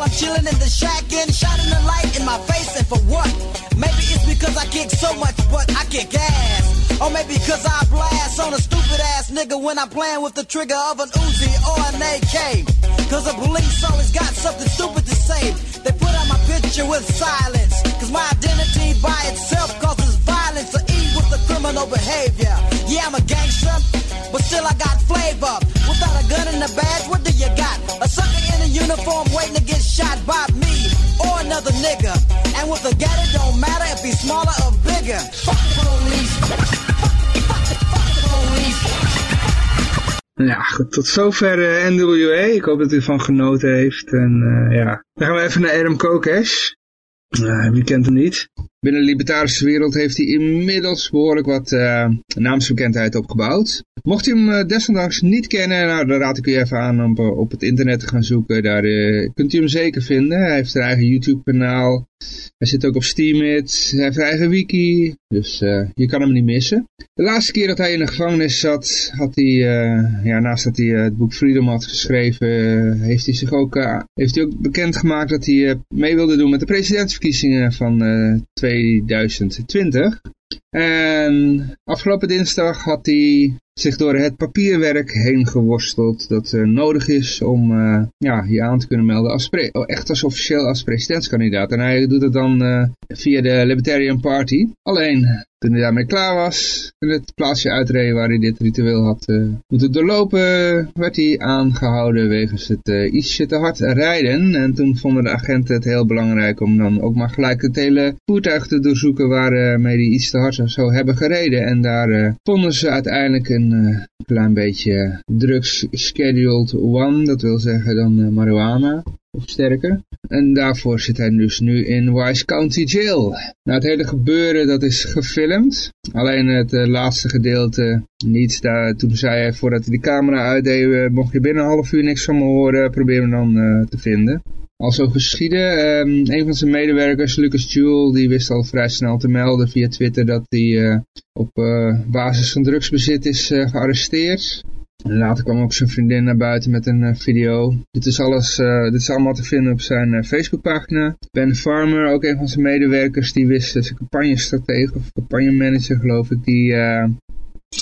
While I'm chilling in the shack and shining the light in my face and for what? Maybe it's because I kick so much but I kick ass. Or maybe because I blast on a stupid ass nigga when I'm playing with the trigger of an Uzi or an AK. Cause the police always got something stupid to say. They put out my picture with silence. Cause my identity by itself causes criminal behavior. Yeah, I'm a gangster, but still I got flavor. Without a gun and a badge, what do you got? A sucker in a uniform waiting to get shot by me or another nigga. And with a gat, it don't matter if he's smaller or bigger. Fuck the police. Fuck, fuck, the police. Ja, goed, tot zover uh, NWA. Ik hoop dat u ervan genoten heeft. En uh, ja, dan gaan we even naar Adam Kokesh. Uh, wie kent hem niet? Binnen de libertarische wereld heeft hij inmiddels behoorlijk wat uh, naamsbekendheid opgebouwd. Mocht u hem uh, desondanks niet kennen, nou, dan raad ik u even aan om op het internet te gaan zoeken. Daar kunt u hem zeker vinden. Hij heeft een eigen YouTube kanaal. Hij zit ook op Steamit. Hij heeft een eigen wiki. Dus je kan hem niet missen. De laatste keer dat hij in de gevangenis zat, had hij, ja, naast dat hij het boek Freedom had geschreven, heeft hij zich ook, heeft hij ook bekendgemaakt dat hij mee wilde doen met de presidentsverkiezingen van 2020. En afgelopen dinsdag had hij zich door het papierwerk heen geworsteld dat uh, nodig is om uh, ja, je aan te kunnen melden als oh, echt als officieel als presidentskandidaat. En hij doet het dan uh, via de Libertarian Party. Alleen toen hij daarmee klaar was en het plaatsje uitreden waar hij dit ritueel had moeten doorlopen, werd hij aangehouden wegens het ietsje te hard rijden. En toen vonden de agenten het heel belangrijk om dan ook maar gelijk het hele voertuig te doorzoeken waarmee hij iets te hard zou hebben gereden. En daar vonden ze uiteindelijk een uh, klein beetje drugs scheduled one, dat wil zeggen dan uh, marijuana sterker. En daarvoor zit hij dus nu in Wise County Jail. Nou, het hele gebeuren dat is gefilmd. Alleen het uh, laatste gedeelte niet. Daar, toen zei hij voordat hij de camera uitdeed, mocht je binnen een half uur niks van me horen, probeer hem dan te vinden. Al zo geschieden. Um, een van zijn medewerkers, Lucas Jewell, die wist al vrij snel te melden via Twitter dat hij op basis van drugsbezit is gearresteerd. Later kwam ook zijn vriendin naar buiten met een video. Dit is, alles, dit is allemaal te vinden op zijn Facebookpagina. Ben Farmer, ook een van zijn medewerkers, die wist zijn campagnestratege of campagnemanager geloof ik, die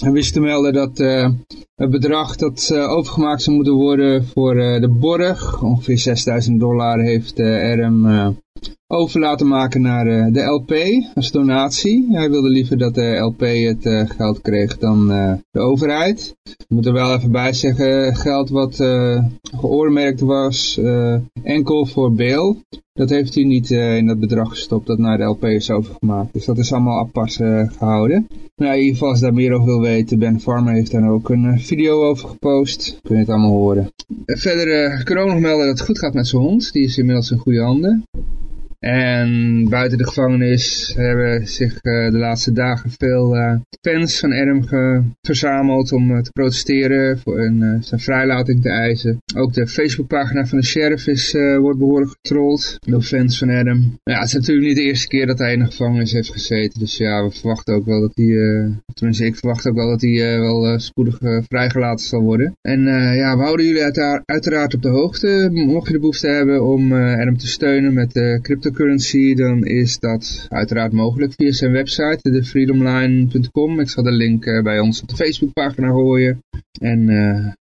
wist te melden dat uh, het bedrag dat uh, overgemaakt zou moeten worden voor uh, de borg, ongeveer 6000 dollar, heeft RM over laten maken naar de LP als donatie. Hij wilde liever dat de LP het geld kreeg dan de overheid. Ik moet er wel even bij zeggen, geld wat geoormerkt was enkel voor bail. Dat heeft hij niet uh, in dat bedrag gestopt dat naar de LP is overgemaakt. Dus dat is allemaal apart uh, gehouden. Nou, in ieder geval als daar meer over wil weten, Ben Farmer heeft daar ook een uh, video over gepost. Kun je het allemaal horen. verder kunnen we nog melden dat het goed gaat met zijn hond. Die is inmiddels in goede handen. En buiten de gevangenis hebben zich de laatste dagen veel fans van Adam verzameld om te protesteren voor een, zijn vrijlating te eisen. Ook de Facebookpagina van de sheriff is, wordt behoorlijk getrold door fans van Adam. Ja, het is natuurlijk niet de eerste keer dat hij in de gevangenis heeft gezeten. Dus ja, we verwachten ook wel dat hij, tenminste ik verwacht ook wel dat hij wel spoedig vrijgelaten zal worden. En ja, we houden jullie uiteraard op de hoogte. Mocht je de behoefte hebben om hem te steunen met uh, cryptocurrency, dan is dat uiteraard mogelijk via zijn website, thefreedomline.com. Ik zal de link uh, bij ons op de Facebookpagina gooien. En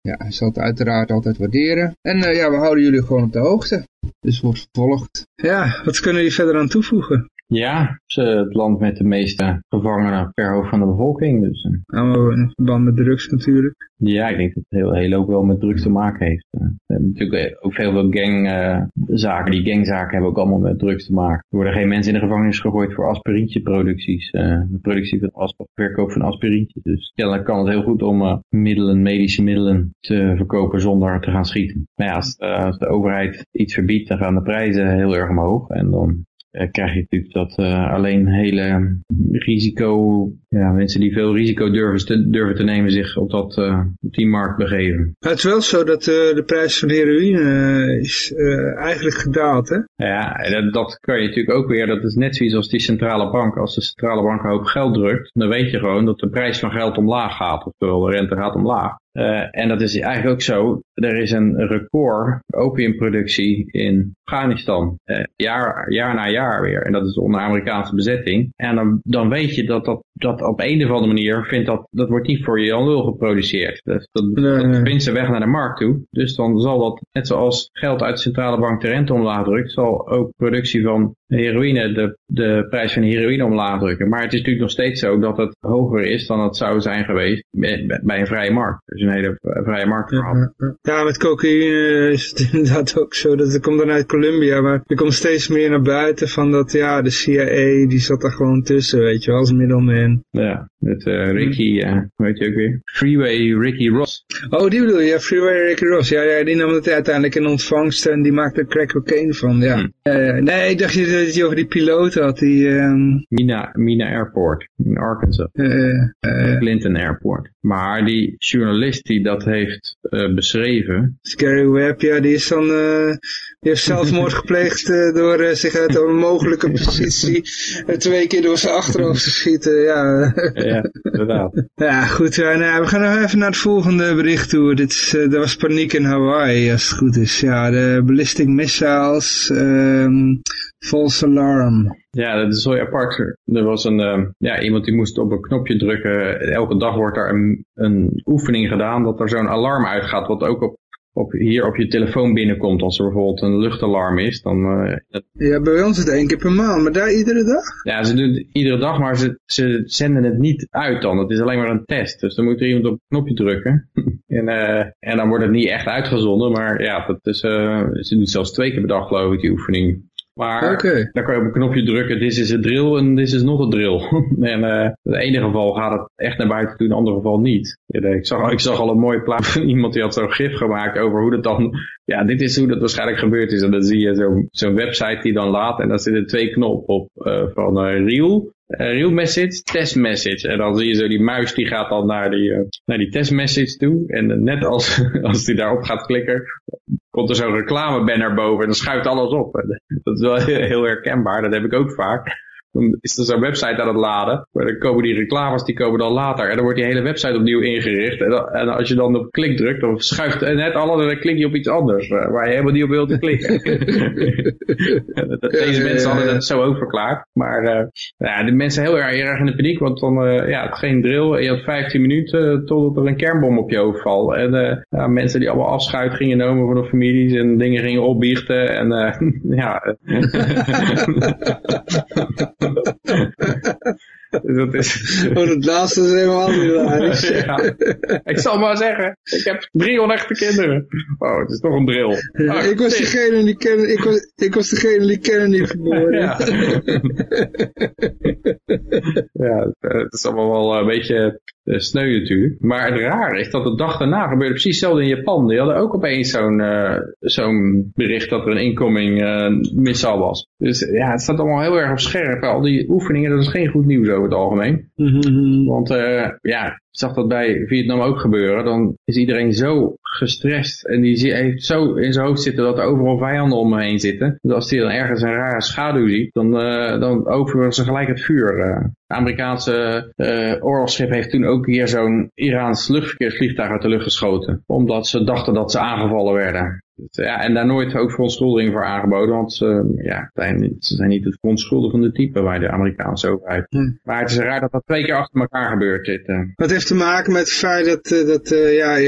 ja, hij zal het uiteraard altijd waarderen. En ja, we houden jullie gewoon op de hoogte. Dus wordt vervolgd. Ja, wat kunnen jullie verder aan toevoegen? Ja, het land met de meeste gevangenen per hoofd van de bevolking. Dus. Allemaal in verband met drugs natuurlijk. Ja, ik denk dat het heel, heel ook wel met drugs te maken heeft. We hebben natuurlijk ook veel, veel gangzaken. Uh, die gangzaken hebben ook allemaal met drugs te maken. Er worden geen mensen in de gevangenis gegooid voor aspirintje-producties. Uh, productie van asp verkoop van aspirintjes. Dus ja, dan kan het heel goed om middelen, medische middelen te verkopen zonder te gaan schieten. Maar ja, als, als de overheid iets verbiedt, dan gaan de prijzen heel erg omhoog. En dan krijg je natuurlijk dat uh, alleen hele risico, ja, mensen die veel risico durven te, durven te nemen zich op, dat, uh, op die markt begeven. het is wel zo dat de prijs van heroïne is eigenlijk gedaald, hè? Ja, dat, dat kan je natuurlijk ook weer, dat is net zoiets als die centrale bank. Als de centrale bank een hoop geld drukt, dan weet je gewoon dat de prijs van geld omlaag gaat, oftewel de rente gaat omlaag. Uh, en dat is eigenlijk ook zo. Er is een record opiumproductie in Afghanistan. Uh, jaar, jaar na jaar weer. En dat is onder Amerikaanse bezetting. En dan, dan weet je dat dat, dat op een of andere manier vindt dat, dat wordt niet voor Jan Lul geproduceerd. Dat, dat, dat vindt ze weg naar de markt toe. Dus dan zal dat, net zoals geld uit de centrale bank de rente omlaag drukt, zal ook productie van heroïne de, de prijs van heroïne omlaag drukken. Maar het is natuurlijk nog steeds zo dat het hoger is dan het zou zijn geweest bij, bij een vrije markt. Dus een hele vrije markt Ja, ja, met cocaïne is het inderdaad ook zo. Dat het komt dan uit Colombia, maar er komt steeds meer naar buiten van dat ja, de CIA die zat daar gewoon tussen, weet je wel, als middelman. Ja, met uh, Ricky, uh, hoe heet je ook weer? Freeway Ricky Ross. Oh, die bedoel je, ja, Freeway Ricky Ross. Ja, ja, die nam het uiteindelijk in ontvangst en die maakte er crack cocaine van, ja. Hm. Uh, nee, ik dacht dat je over die piloot had, die... Um... Mina, Mina Airport in Arkansas. Clinton Airport. Maar die journalist die dat heeft beschreven. Scary Webb, ja, die is dan, die heeft zelfmoord gepleegd uh, door zich uit een onmogelijke positie twee keer door zijn achterhoofd te schieten, ja. ja, inderdaad. Ja, goed, ja, nou, we gaan nog even naar het volgende bericht toe. Dit is, er was paniek in Hawaii, als het goed is. Ja, de ballistic missiles, um, false alarm. Ja, dat is zo apart. Er was een, uh, ja, iemand die moest op een knopje drukken. Elke dag wordt er een, een oefening gedaan dat er zo'n alarm uitgaat. Wat ook op, op, hier op je telefoon binnenkomt. Als er bijvoorbeeld een luchtalarm is. Dan, uh, Ja, bij ons is het één keer per maand. Maar daar iedere dag? Ja, ze doen het iedere dag. Maar ze, ze zenden het niet uit dan. Het is alleen maar een test. Dus dan moet er iemand op een knopje drukken. en, uh, en dan wordt het niet echt uitgezonden. Maar ja, dat is, ze doen het zelfs twee keer per dag geloof ik die oefening. Maar okay. dan kan je op een knopje drukken, dit is het drill en dit is nog een drill. en uh, in het ene geval gaat het echt naar buiten toe, in het andere geval niet. Ik, zag, ik zag al een mooie plaat van iemand die had zo'n gif gemaakt over hoe dat dan... Ja, dit is hoe dat waarschijnlijk gebeurd is. En dan zie je zo'n zo website die dan laat en daar zitten twee knoppen op uh, van uh, reel uh, real message, test message. En dan zie je zo die muis die gaat dan naar die, uh, naar die test message toe. En uh, net als, als die daarop gaat klikken, komt er zo'n reclamebanner boven en dan schuift alles op. Dat is wel heel, herkenbaar, dat heb ik ook vaak dan is er zo'n website aan het laden. Maar dan komen die reclames, die komen dan later. En dan wordt die hele website opnieuw ingericht. En, dan, en als je dan op klik drukt, dan schuift net alles en dan klik je op iets anders. Waar je helemaal niet op wilt klikken. Deze mensen hadden het zo ook verklaard. Maar uh, ja, de mensen heel erg, erg in de paniek. Want dan, uh, ja, het geen drill. Je had 15 minuten totdat er een kernbom op je hoofd valt. En ja, mensen die allemaal afschuit gingen nemen voor de families. En dingen gingen opbiechten. En ja... Dat is... Oh, dat laatste is helemaal hilarisch. ja. Ik zal maar zeggen, ik heb drie onechte kinderen. Oh, het is toch een drill. Oh, ik, was degene die kennen, ik, was, ik was degene die kennen niet geboren. ja. ja, het is allemaal wel een beetje sneu natuurlijk. Maar het raar is dat de dag daarna gebeurde precies hetzelfde in Japan. Die hadden ook opeens zo'n uh, zo'n bericht dat er een incoming uh, was. Dus ja, het staat allemaal heel erg op scherp. Al die oefeningen, dat is geen goed nieuws over het algemeen. Want ja, zag dat bij Vietnam ook gebeuren. Dan is iedereen zo gestrest en die heeft zo in zijn hoofd zitten dat er overal vijanden om me heen zitten. Dus als hij dan ergens een rare schaduw ziet, dan, uh, dan openen ze gelijk het vuur. Uh. Het Amerikaanse uh, oorlogsschip heeft toen ook hier zo'n Iraans luchtverkeersvliegtuig uit de lucht geschoten. Omdat ze dachten dat ze aangevallen werden. Ja, en daar nooit ook verontschuldiging voor aangeboden, want ze, ja, ze zijn niet het verontschuldigende type bij de Amerikaanse overheid. Hm. Maar het is raar dat dat twee keer achter elkaar gebeurt. Dit, uh. Wat heeft te maken met het feit dat, uh, dat uh, ja,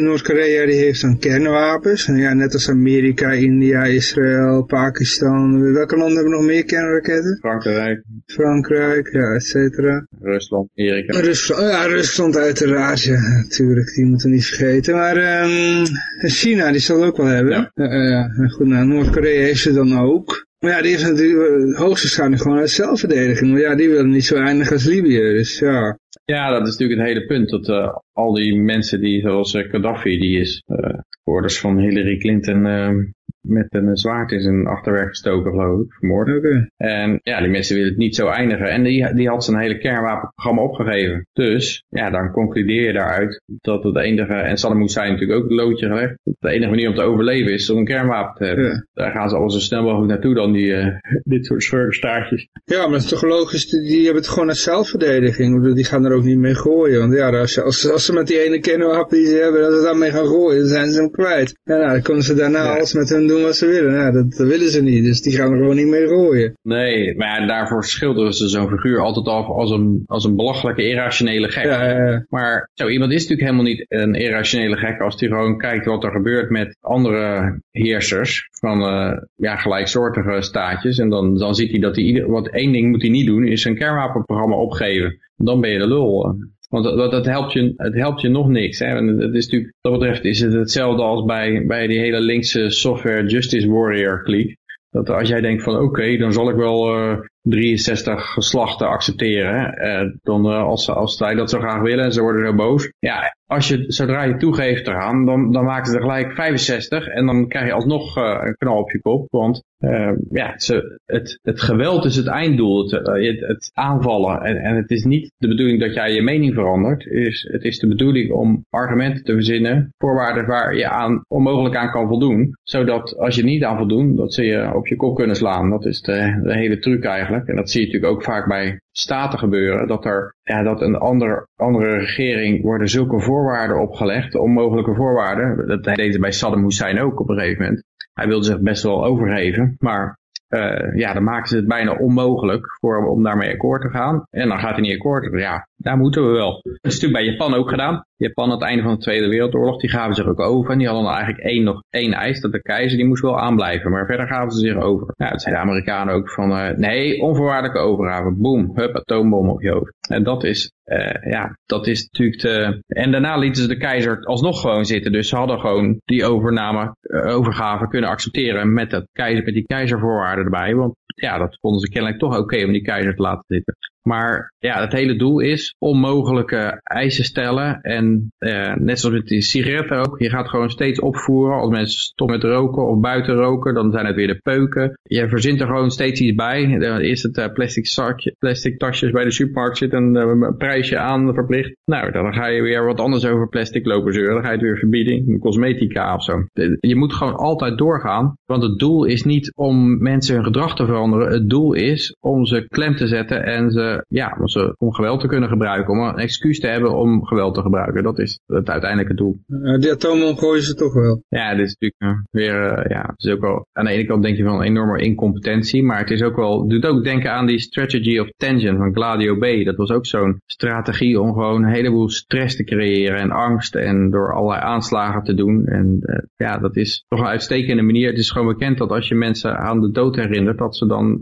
Noord-Korea die heeft dan kernwapens. En ja, net als Amerika, India, Israël, Pakistan. Welke landen hebben nog meer kernraketten? Frankrijk. Frankrijk, ja, et cetera. Rusland, Amerika. Rusland, oh ja, Rusland uiteraard, ja, natuurlijk, die moeten we niet vergeten. Maar um, China, die zal ook hebben. Ja. goed, nou, Noord-Korea heeft ze dan ook. Maar ja, die heeft natuurlijk hoogstwaarschijnlijk gewoon uit zelfverdediging. Maar ja, die willen niet zo eindigen als Libië, dus ja. Ja, dat is natuurlijk het hele punt. Dat uh, al die mensen die, zoals uh, Gaddafi, die is uh, woorders van Hillary Clinton ehm, met een zwaard in zijn achterwerk gestoken, geloof ik, vermoord. En ja, die mensen willen het niet zo eindigen. En die, die had zijn hele kernwapenprogramma opgegeven. Dus, ja, dan concludeer je daaruit dat het enige, en Saddam Hussein natuurlijk ook het loodje gelegd, dat de enige manier om te overleven is om een kernwapen te hebben. Ja. Daar gaan ze al zo snel mogelijk naartoe dan, die, uh, dit soort schurkenstaartjes. Ja, maar het is toch logisch, die hebben het gewoon als zelfverdediging. Die gaan er ook niet mee gooien. Want ja, als, als, als ze met die ene kernwapen die ze hebben, als ze daarmee gaan gooien, dan zijn ze hem kwijt. Ja, nou, dan kunnen ze daarna ja. alles met hun doen wat ze willen. Nou, dat, dat, willen ze niet, dus die gaan er gewoon niet mee gooien. Nee, maar ja, daarvoor schilderen ze zo'n figuur altijd af als een, als een belachelijke irrationele gek. Ja, ja, maar zo iemand is natuurlijk helemaal niet een irrationele gek als hij gewoon kijkt wat er gebeurt met andere heersers van uh, ja, gelijksoortige staatjes. En dan, dan ziet hij dat hij ieder, wat één ding moet hij niet doen, is zijn kernwapenprogramma opgeven. Dan ben je de lul. Want dat, dat helpt, je, het helpt je nog niks. Hè? En het is natuurlijk, wat dat betreft is het hetzelfde als bij, bij die hele linkse software Justice Warrior clique. Dat als jij denkt van oké, dan zal ik wel uh, 63 geslachten accepteren. Uh, dan, uh, als, als zij dat zo graag willen en ze worden zo boos. Ja, als je, zodra je toegeeft eraan, dan, dan maken ze er gelijk 65 en dan krijg je alsnog uh, een knal op je kop. Want uh, ja, ze, het, het geweld is het einddoel, het, het, het aanvallen. En, en het is niet de bedoeling dat jij je mening verandert. Het is, het is de bedoeling om argumenten te verzinnen, voorwaarden waar je aan, onmogelijk aan kan voldoen. Zodat als je niet aan voldoen, dat ze je op je kop kunnen slaan. Dat is de, de hele truc eigenlijk. En dat zie je natuurlijk ook vaak bij staten gebeuren. Dat er ja, dat een ander, andere regering worden zulke voorwaarden opgelegd, onmogelijke voorwaarden. Dat deed bij Saddam Hussein ook op een gegeven moment. Hij wilde zich best wel overgeven, maar uh, ja, dan maken ze het bijna onmogelijk voor hem om daarmee akkoord te gaan. En dan gaat hij niet akkoord. Ja, daar moeten we wel. Dat is natuurlijk bij Japan ook gedaan. Japan aan het einde van de Tweede Wereldoorlog, die gaven zich ook over. En die hadden eigenlijk één, nog één eis, dat de keizer die moest wel aanblijven. Maar verder gaven ze zich over. Ja, dat zijn de Amerikanen ook van, uh, nee, onvoorwaardelijke overgave. Boom, hup, atoombom op je hoofd. En dat is, uh, ja, dat is natuurlijk te... En daarna lieten ze de keizer alsnog gewoon zitten. Dus ze hadden gewoon die overname, uh, overgave kunnen accepteren met, dat keizer, met die keizervoorwaarden erbij. Want ja, dat vonden ze kennelijk toch oké om die keizer te laten zitten. Maar ja, het hele doel is onmogelijke eisen stellen. En eh, net zoals met die sigaretten ook. Je gaat gewoon steeds opvoeren. Als mensen stoppen met roken of buiten roken, dan zijn het weer de peuken. Je verzint er gewoon steeds iets bij. Dan is het uh, plastic, zakje, plastic tasjes bij de supermarkt zit een, uh, een prijsje aan verplicht. Nou, dan ga je weer wat anders over plastic lopen zeuren. Dan ga je het weer verbieden. Cosmetica of zo. Je moet gewoon altijd doorgaan. Want het doel is niet om mensen hun gedrag te veranderen. Het doel is om ze klem te zetten en ze ja, om, ze, om geweld te kunnen gebruiken, om een excuus te hebben om geweld te gebruiken. Dat is het uiteindelijke doel. Uh, die atomen gooien ze toch wel. Ja, dit is natuurlijk uh, weer, uh, ja, het is ook wel, aan de ene kant denk je van een enorme incompetentie, maar het is ook wel, doet ook denken aan die strategy of tension van Gladio B. Dat was ook zo'n strategie om gewoon een heleboel stress te creëren en angst en door allerlei aanslagen te doen. En ja, dat is toch een uitstekende manier. Het is gewoon bekend dat als je mensen aan de dood herinnert, dat ze dan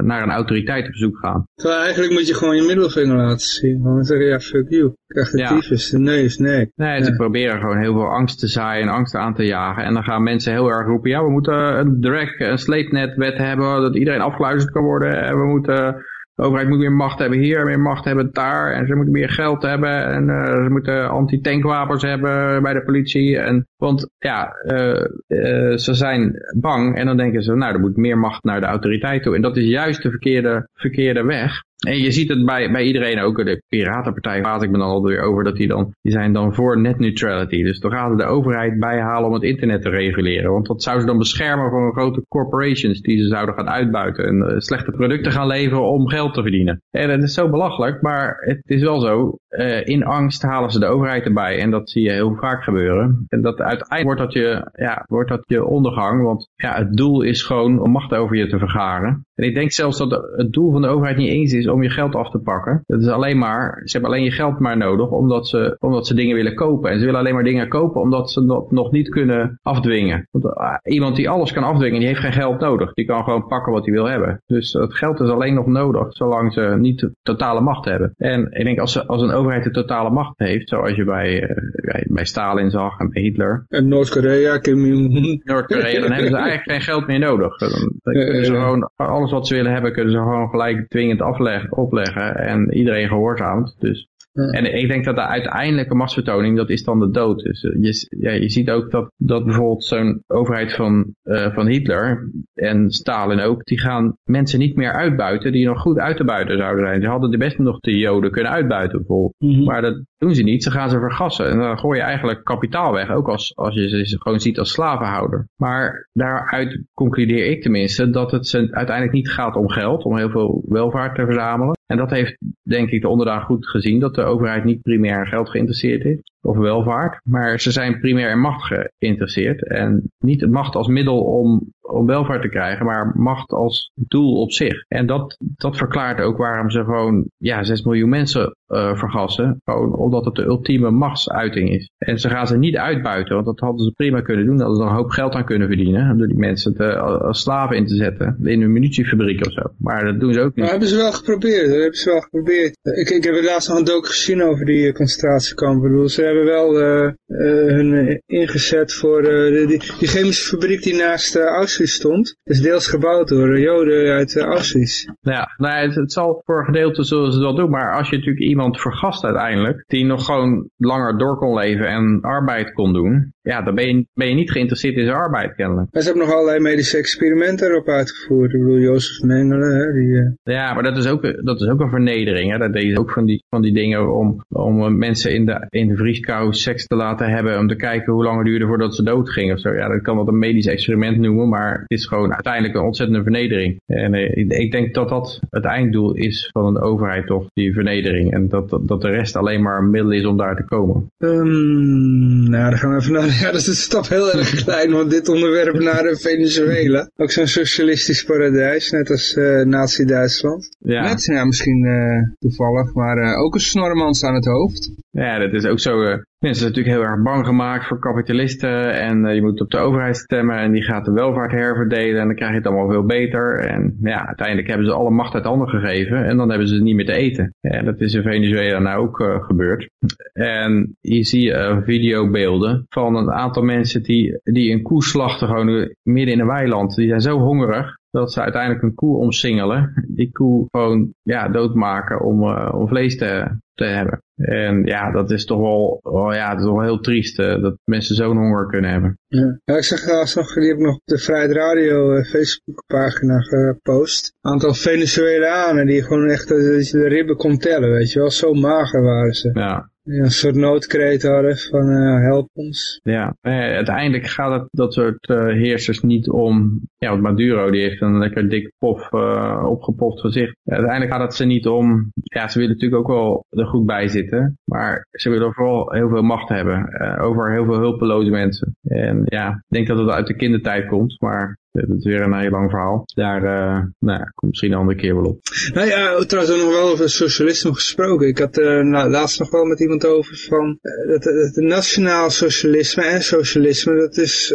naar een autoriteit op zoek gaan. Terwijl eigenlijk moet je gewoon je middelvinger laten zien. Gewoon zeggen, ja, fuck you. Krijg ja. tyfus, de neus, nee. Nee, ze proberen gewoon heel veel angst te zaaien en angst aan te jagen. En dan gaan mensen heel erg roepen, ja, we moeten een direct, een sleepnetwet hebben, dat iedereen afgeluisterd kan worden. En we moeten de overheid moet meer macht hebben hier, meer macht hebben daar. En ze moeten meer geld hebben. En uh, ze moeten anti-tankwapens hebben bij de politie. En, want ja, uh, uh, ze zijn bang. En dan denken ze, nou, er moet meer macht naar de autoriteit toe. En dat is juist de verkeerde, verkeerde weg. En je ziet het bij, bij iedereen ook. De Piratenpartij praat ik me dan alweer over dat die dan, die zijn dan voor net neutrality. Dus dan gaat de overheid bijhalen om het internet te reguleren. Want dat zou ze dan beschermen voor grote corporations die ze zouden gaan uitbuiten. En uh, slechte producten gaan leveren om geld te verdienen. En dat is zo belachelijk, maar het is wel zo. Uh, in angst halen ze de overheid erbij. En dat zie je heel vaak gebeuren. En dat uiteindelijk wordt dat je, ja, wordt dat je ondergang. Want ja, het doel is gewoon om macht over je te vergaren. En ik denk zelfs dat het doel van de overheid niet eens is om je geld af te pakken. Dat is alleen maar, ze hebben alleen je geld maar nodig omdat ze, omdat ze dingen willen kopen. En ze willen alleen maar dingen kopen omdat ze dat nog niet kunnen afdwingen. Want uh, iemand die alles kan afdwingen, die heeft geen geld nodig. Die kan gewoon pakken wat hij wil hebben. Dus het geld is alleen nog nodig zolang ze niet totale macht hebben. En ik denk als, ze, als een overheid de totale macht heeft, zoals je bij, uh, bij Stalin zag en bij Hitler. En Noord-Korea, Kim Jong-un. Noord-Korea, dan hebben ze eigenlijk geen geld meer nodig. Dan, dan kunnen ze gewoon alles wat ze willen hebben, kunnen ze gewoon gelijk dwingend afleggen, opleggen en iedereen gehoorzaamt. Dus en ik denk dat de uiteindelijke machtsvertoning, dat is dan de dood. Dus je, ja, je ziet ook dat, dat bijvoorbeeld zo'n overheid van, uh, van Hitler en Stalin ook, die gaan mensen niet meer uitbuiten die nog goed uit te buiten zouden zijn. Ze hadden de beste nog de joden kunnen uitbuiten bijvoorbeeld. Mm -hmm. Maar dat doen ze niet, ze gaan ze vergassen. En dan gooi je eigenlijk kapitaal weg, ook als, als je ze gewoon ziet als slavenhouder. Maar daaruit concludeer ik tenminste dat het ze uiteindelijk niet gaat om geld, om heel veel welvaart te verzamelen. En dat heeft denk ik de onderdaan goed gezien, dat de overheid niet primair geld geïnteresseerd is, of welvaart. Maar ze zijn primair in macht geïnteresseerd. En niet macht als middel om, om welvaart te krijgen, maar macht als doel op zich. En dat, dat verklaart ook waarom ze gewoon ja, 6 miljoen mensen uh, vergassen. Gewoon omdat het de ultieme machtsuiting is. En ze gaan ze niet uitbuiten, want dat hadden ze prima kunnen doen. Dat hadden ze een hoop geld aan kunnen verdienen. Om die mensen te, als slaven in te zetten. In een munitiefabriek of zo. Maar dat doen ze ook niet. Maar hebben ze wel geprobeerd. Hebben ze wel geprobeerd. Ik, ik heb laatst nog een dook gezien over die concentratiekampen. Ik bedoel, ze hebben wel uh, uh, hun ingezet voor die, die, chemische fabriek die naast Auschwitz stond. is deels gebouwd door Joden uit Auschwitz. Ja, nou, het, het, zal voor een gedeelte zullen ze dat doen. Maar als je natuurlijk iemand vergast uiteindelijk, die nog gewoon langer door kon leven en arbeid kon doen, ja, dan ben je, ben je niet geïnteresseerd in zijn arbeid kennelijk. Maar ze hebben nog allerlei medische experimenten erop uitgevoerd. Ik bedoel, Jozef Mengele, hè, die... Uh... Ja, maar dat is ook, dat is ook een vernedering, hè. Dat deed ook van die, van die dingen om, om mensen in de, in de vrieskou seks te laten hebben, om te kijken hoe lang het duurde voordat ze doodgingen of zo. Ja, dat kan dat een medisch experiment noemen, maar het is gewoon uiteindelijk een ontzettende vernedering. En uh, ik, ik denk dat dat het einddoel is van een overheid toch, die vernedering. En dat, dat, dat de rest alleen maar een middel is om daar te komen. Um, nou, dan gaan we even naar ja, dat is een stap heel erg klein, want dit onderwerp naar Venezuela. Ook zo'n socialistisch paradijs, net als uh, Nazi-Duitsland. Ja. Net, ja, misschien uh, toevallig, maar uh, ook een snormans aan het hoofd. Ja, dat is ook zo. Mensen zijn natuurlijk heel erg bang gemaakt voor kapitalisten en je moet op de overheid stemmen en die gaat de welvaart herverdelen en dan krijg je het allemaal veel beter. En ja, uiteindelijk hebben ze alle macht uit handen gegeven en dan hebben ze het niet meer te eten. Ja, dat is in Venezuela nou ook gebeurd. En je ziet videobeelden van een aantal mensen die, die een koe slachten gewoon midden in een weiland. Die zijn zo hongerig dat ze uiteindelijk een koe omsingelen. Die koe gewoon ja, doodmaken om, uh, om vlees te, te hebben. En ja, dat is toch wel, oh ja, dat is wel heel triest uh, dat mensen zo'n honger kunnen hebben. Ja. ja, ik zag laatst nog, die heb ik nog op de Vrijheid Radio uh, Facebookpagina gepost. Een aantal Venezuelanen die gewoon echt de ribben kon tellen, weet je wel. Zo mager waren ze. Ja, een soort noodkreet hadden van uh, help ons. Ja, eh, uiteindelijk gaat het dat soort uh, heersers niet om, ja, want Maduro die heeft een lekker dik pof, uh, opgepoft gezicht. Uiteindelijk gaat het ze niet om, ja, ze willen natuurlijk ook wel er goed bij zitten, maar ze willen vooral heel veel macht hebben over heel veel hulpeloze mensen. En ja, ik denk dat het uit de kindertijd komt, maar dat is weer een heel lang verhaal. Daar uh, nou, komt misschien een andere keer wel op. Nou ja, trouwens nog wel over socialisme gesproken. Ik had uh, laatst nog wel met iemand over van uh, dat, het nationaal socialisme en socialisme, dat is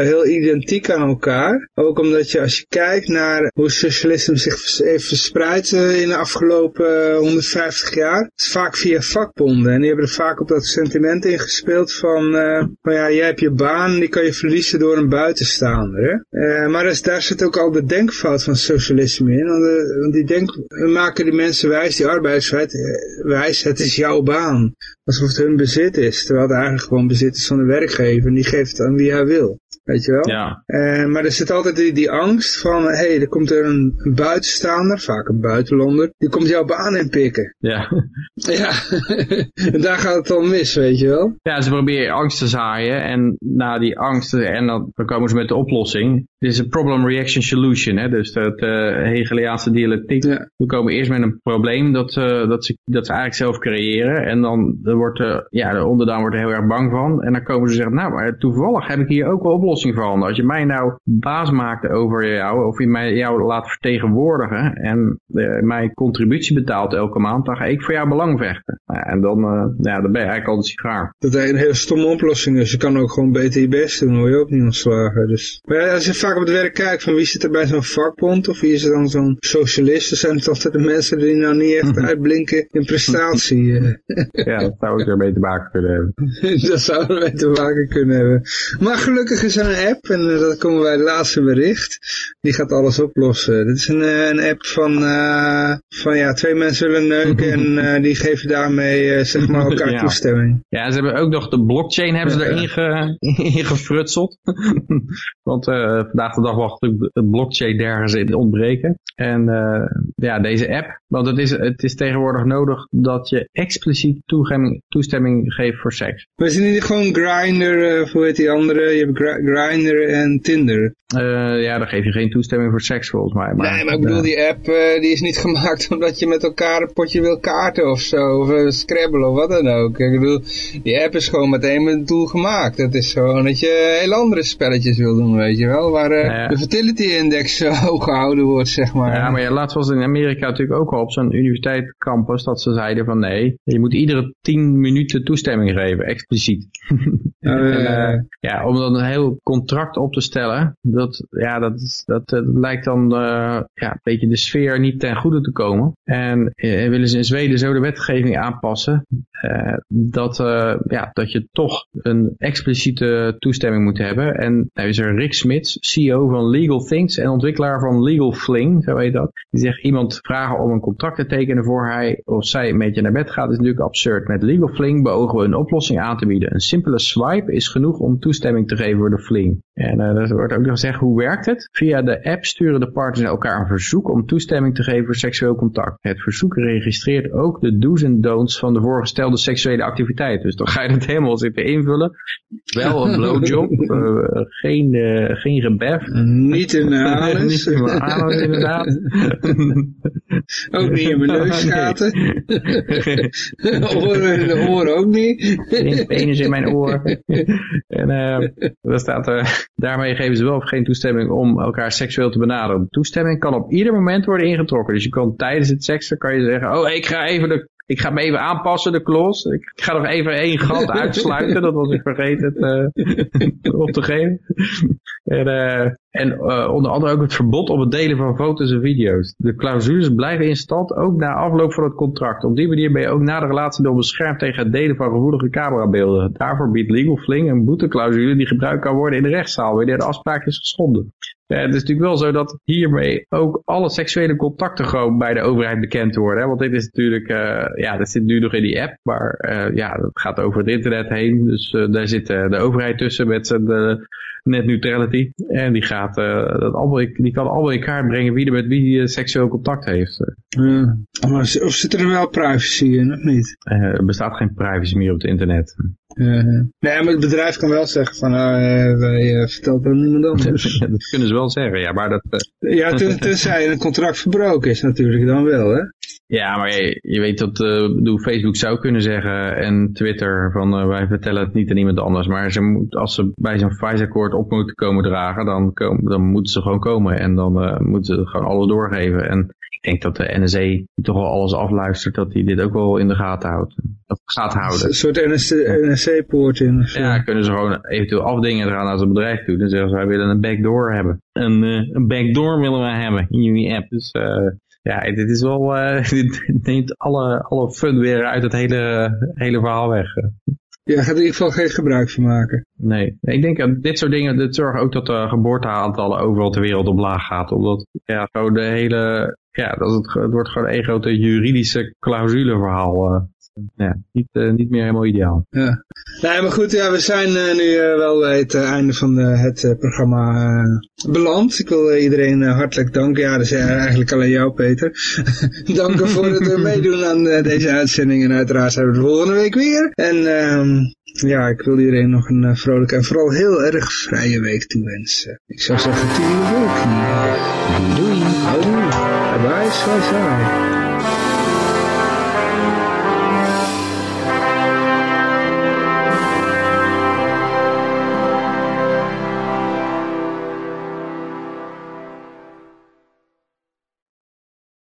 heel identiek aan elkaar. Ook omdat je als je kijkt naar hoe socialisme zich heeft verspreid in de afgelopen 150 jaar, vaak via vakbonden. En die hebben er vaak op dat sentiment ingespeeld van, van ja, jij hebt je baan, die kan je verliezen door een buitenstaander. Uh, maar daar zit ook al de denkfout van socialisme in. Want, uh, want die denk, we maken die mensen wijs, die arbeidswijs, wijs, het is jouw baan. Alsof het hun bezit is. Terwijl het eigenlijk gewoon bezit is van de werkgever. En die geeft het aan wie hij wil. Weet je wel? Ja. Uh, maar er zit altijd die, die angst van, hé, hey, er komt er een, een, buitenstaander, vaak een buitenlander, die komt jouw baan inpikken. Ja. Ja, en daar gaat het al mis, weet je wel? Ja, ze proberen angst te zaaien en na die angst, en dan, dan komen ze met de oplossing. Dit is een problem reaction solution, hè? dus dat uh, Hegeliaanse dialectiek. Ja. We komen eerst met een probleem dat, uh, dat, ze, dat ze eigenlijk zelf creëren en dan wordt uh, ja, de onderdaan wordt er heel erg bang van. En dan komen ze zeggen, nou, maar toevallig heb ik hier ook een oplossing voor. Als je mij nou baas maakt over jou, of je mij, jou laat vertegenwoordigen en mij contributie betaalt elke maand, dan ga ik voor jou belang vechten. Nou, en dan, ja, dan ben je eigenlijk al een sigaar. Dat is een hele stomme oplossing is. Je kan ook gewoon beter je best doen, hoor je ook niet ontslagen. Dus. Maar ja, als je vaak op het werk kijkt van wie zit er bij zo'n vakbond of wie is er dan zo'n socialist, dan zijn het altijd de mensen die nou niet echt uitblinken in prestatie. ja, dat zou ook ermee te maken kunnen hebben. dat zou ermee te maken kunnen hebben. Maar gelukkig is er een app, en uh, dat komen bij het laatste bericht, die gaat alles oplossen. Dit is een, uh, een app van, uh, van ja, twee mensen willen neuken en die geven daarmee zeg maar elkaar ja. toestemming. Ja, ze hebben ook nog de blockchain hebben ze erin ge, ingefrutseld. Want vandaag de dag wacht het blockchain ergens in ontbreken. En ja, deze app, want het is, het is tegenwoordig nodig dat je expliciet toestemming, toestemming geeft voor seks. We zien hier gewoon Grindr, uh, hoe heet die andere? Je hebt Grindr en Tinder. Uh, ja, dan geef je geen toestemming voor seks volgens mij. Maar, nee, maar ik bedoel, die app die is niet gemaakt omdat je met elkaar een potje wil kaarten of zo. Of uh, Scrabble of wat dan ook. Ik bedoel, die app is gewoon meteen met het doel gemaakt. Het is gewoon dat je heel andere spelletjes wil doen, weet je wel. Waar ja. de fertility index hoog gehouden wordt, zeg maar. Ja, maar ja, laatst was in Amerika natuurlijk ook al op zo'n universiteitscampus dat ze zeiden van nee, je moet iedere tien minuten toestemming geven, expliciet. en, ja, om dan een heel contract op te stellen dat, ja, dat, dat, dat lijkt dan ja, een beetje de sfeer niet ten goede te komen. En willen ze in Zweden zo de wetgeving aanpassen uh, dat, ja, dat je toch een expliciete toestemming moet hebben. En nou is er Rick Smits, CEO van Legal Things en ontwikkelaar van Legal Fling, zo heet dat. Die zegt iemand vragen om een contract te tekenen voor hij of zij een beetje naar bed gaat is natuurlijk absurd. Met Legal Fling beogen we een oplossing aan te bieden. Een simpele swipe is genoeg om toestemming te geven voor de fling. En uh, er wordt ook nog gezegd, hoe werkt het? Via de app sturen de partners elkaar een verzoek om toestemming te geven voor seksueel contact. Het verzoek registreert ook de do's en don'ts van de voorgestelde seksuele activiteit. Dus dan ga je het helemaal zitten invullen. Wel een blowjob, uh, geen, uh, geen Niet in anus. Niet in mijn anus, inderdaad. ook niet in mijn neusgaten. oren in de oren ook niet. Penis in mijn oor. en uh, dan staat er Daarmee geven ze wel geen toestemming om elkaar seksueel te benaderen. Toestemming kan op ieder moment worden ingetrokken. Dus je kan tijdens het seks, kan je zeggen, oh ik ga even de ik ga me even aanpassen, de klos. Ik ga nog even één gat uitsluiten. dat was ik vergeten uh, op te geven. En, en uh, onder andere ook het verbod op het delen van foto's en video's. De clausules blijven in stand ook na afloop van het contract. Op die manier ben je ook na de relatie door beschermd tegen het delen van gevoelige camerabeelden. Daarvoor biedt Legal Fling een boeteclausule die gebruikt kan worden in de rechtszaal wanneer de afspraak is geschonden. Ja, het is natuurlijk wel zo dat hiermee ook alle seksuele contacten gewoon bij de overheid bekend worden. Hè? Want dit is natuurlijk, ja, dat zit nu nog in die app, maar ja, dat gaat over het internet heen. Dus daar zit de overheid tussen met zijn net neutrality. En die gaat dat allemaal, die kan allemaal in kaart brengen wie er met wie seksueel contact heeft. maar of zit er wel privacy in, of niet? er bestaat geen privacy meer op het internet. Uh, nee, maar het bedrijf kan wel zeggen van, uh, wij uh, vertelt er niemand anders. dat kunnen ze wel zeggen, ja, maar dat... ja, tenzij een contract verbroken is natuurlijk dan wel, hè? Ja, maar je, je weet dat uh, Facebook zou kunnen zeggen en Twitter van wij vertellen het niet aan iemand anders. Maar ze moet, als ze bij zo'n FISA-akkoord op moeten komen dragen, dan, komen, dan moeten ze gewoon komen. En dan moeten ze gewoon alles doorgeven. En ik denk dat de NSA die toch wel alles afluistert, dat die dit ook wel in de gaten houdt. Of gaat houden. Een soort NSC-poort in. Ja, kunnen ze gewoon eventueel afdingen eraan als een bedrijf doen. Dan zeggen ze, wij willen een backdoor hebben. Een, uh, een backdoor willen wij hebben in jullie app. Dus uh, ja, dit is wel, uh, dit neemt alle, alle fun weer uit het hele, hele verhaal weg. Ja, gaat er in ieder geval geen gebruik van maken. Nee, ik denk dat dit soort dingen, dit zorgt ook dat de geboorteaantallen overal ter wereld omlaag gaat. Omdat ja, gewoon de hele, ja, dat het, het wordt gewoon een grote juridische clausuleverhaal. Uh, niet, uh, niet meer helemaal ideaal. Ja. Nee, maar goed, ja, we zijn uh, nu uh, wel bij het einde van het programma beland. Ik wil iedereen hartelijk danken. Ja, dat is eigenlijk alleen jou, Peter. danken voor het meedoen aan deze uitzending. En uiteraard zijn we de volgende week weer. En ehm, ja, ik wil iedereen nog een vrolijke en vooral heel erg vrije week toewensen. Ik zou zeggen, tot de volgende Doei. Doei. Bye bye. Bye bye.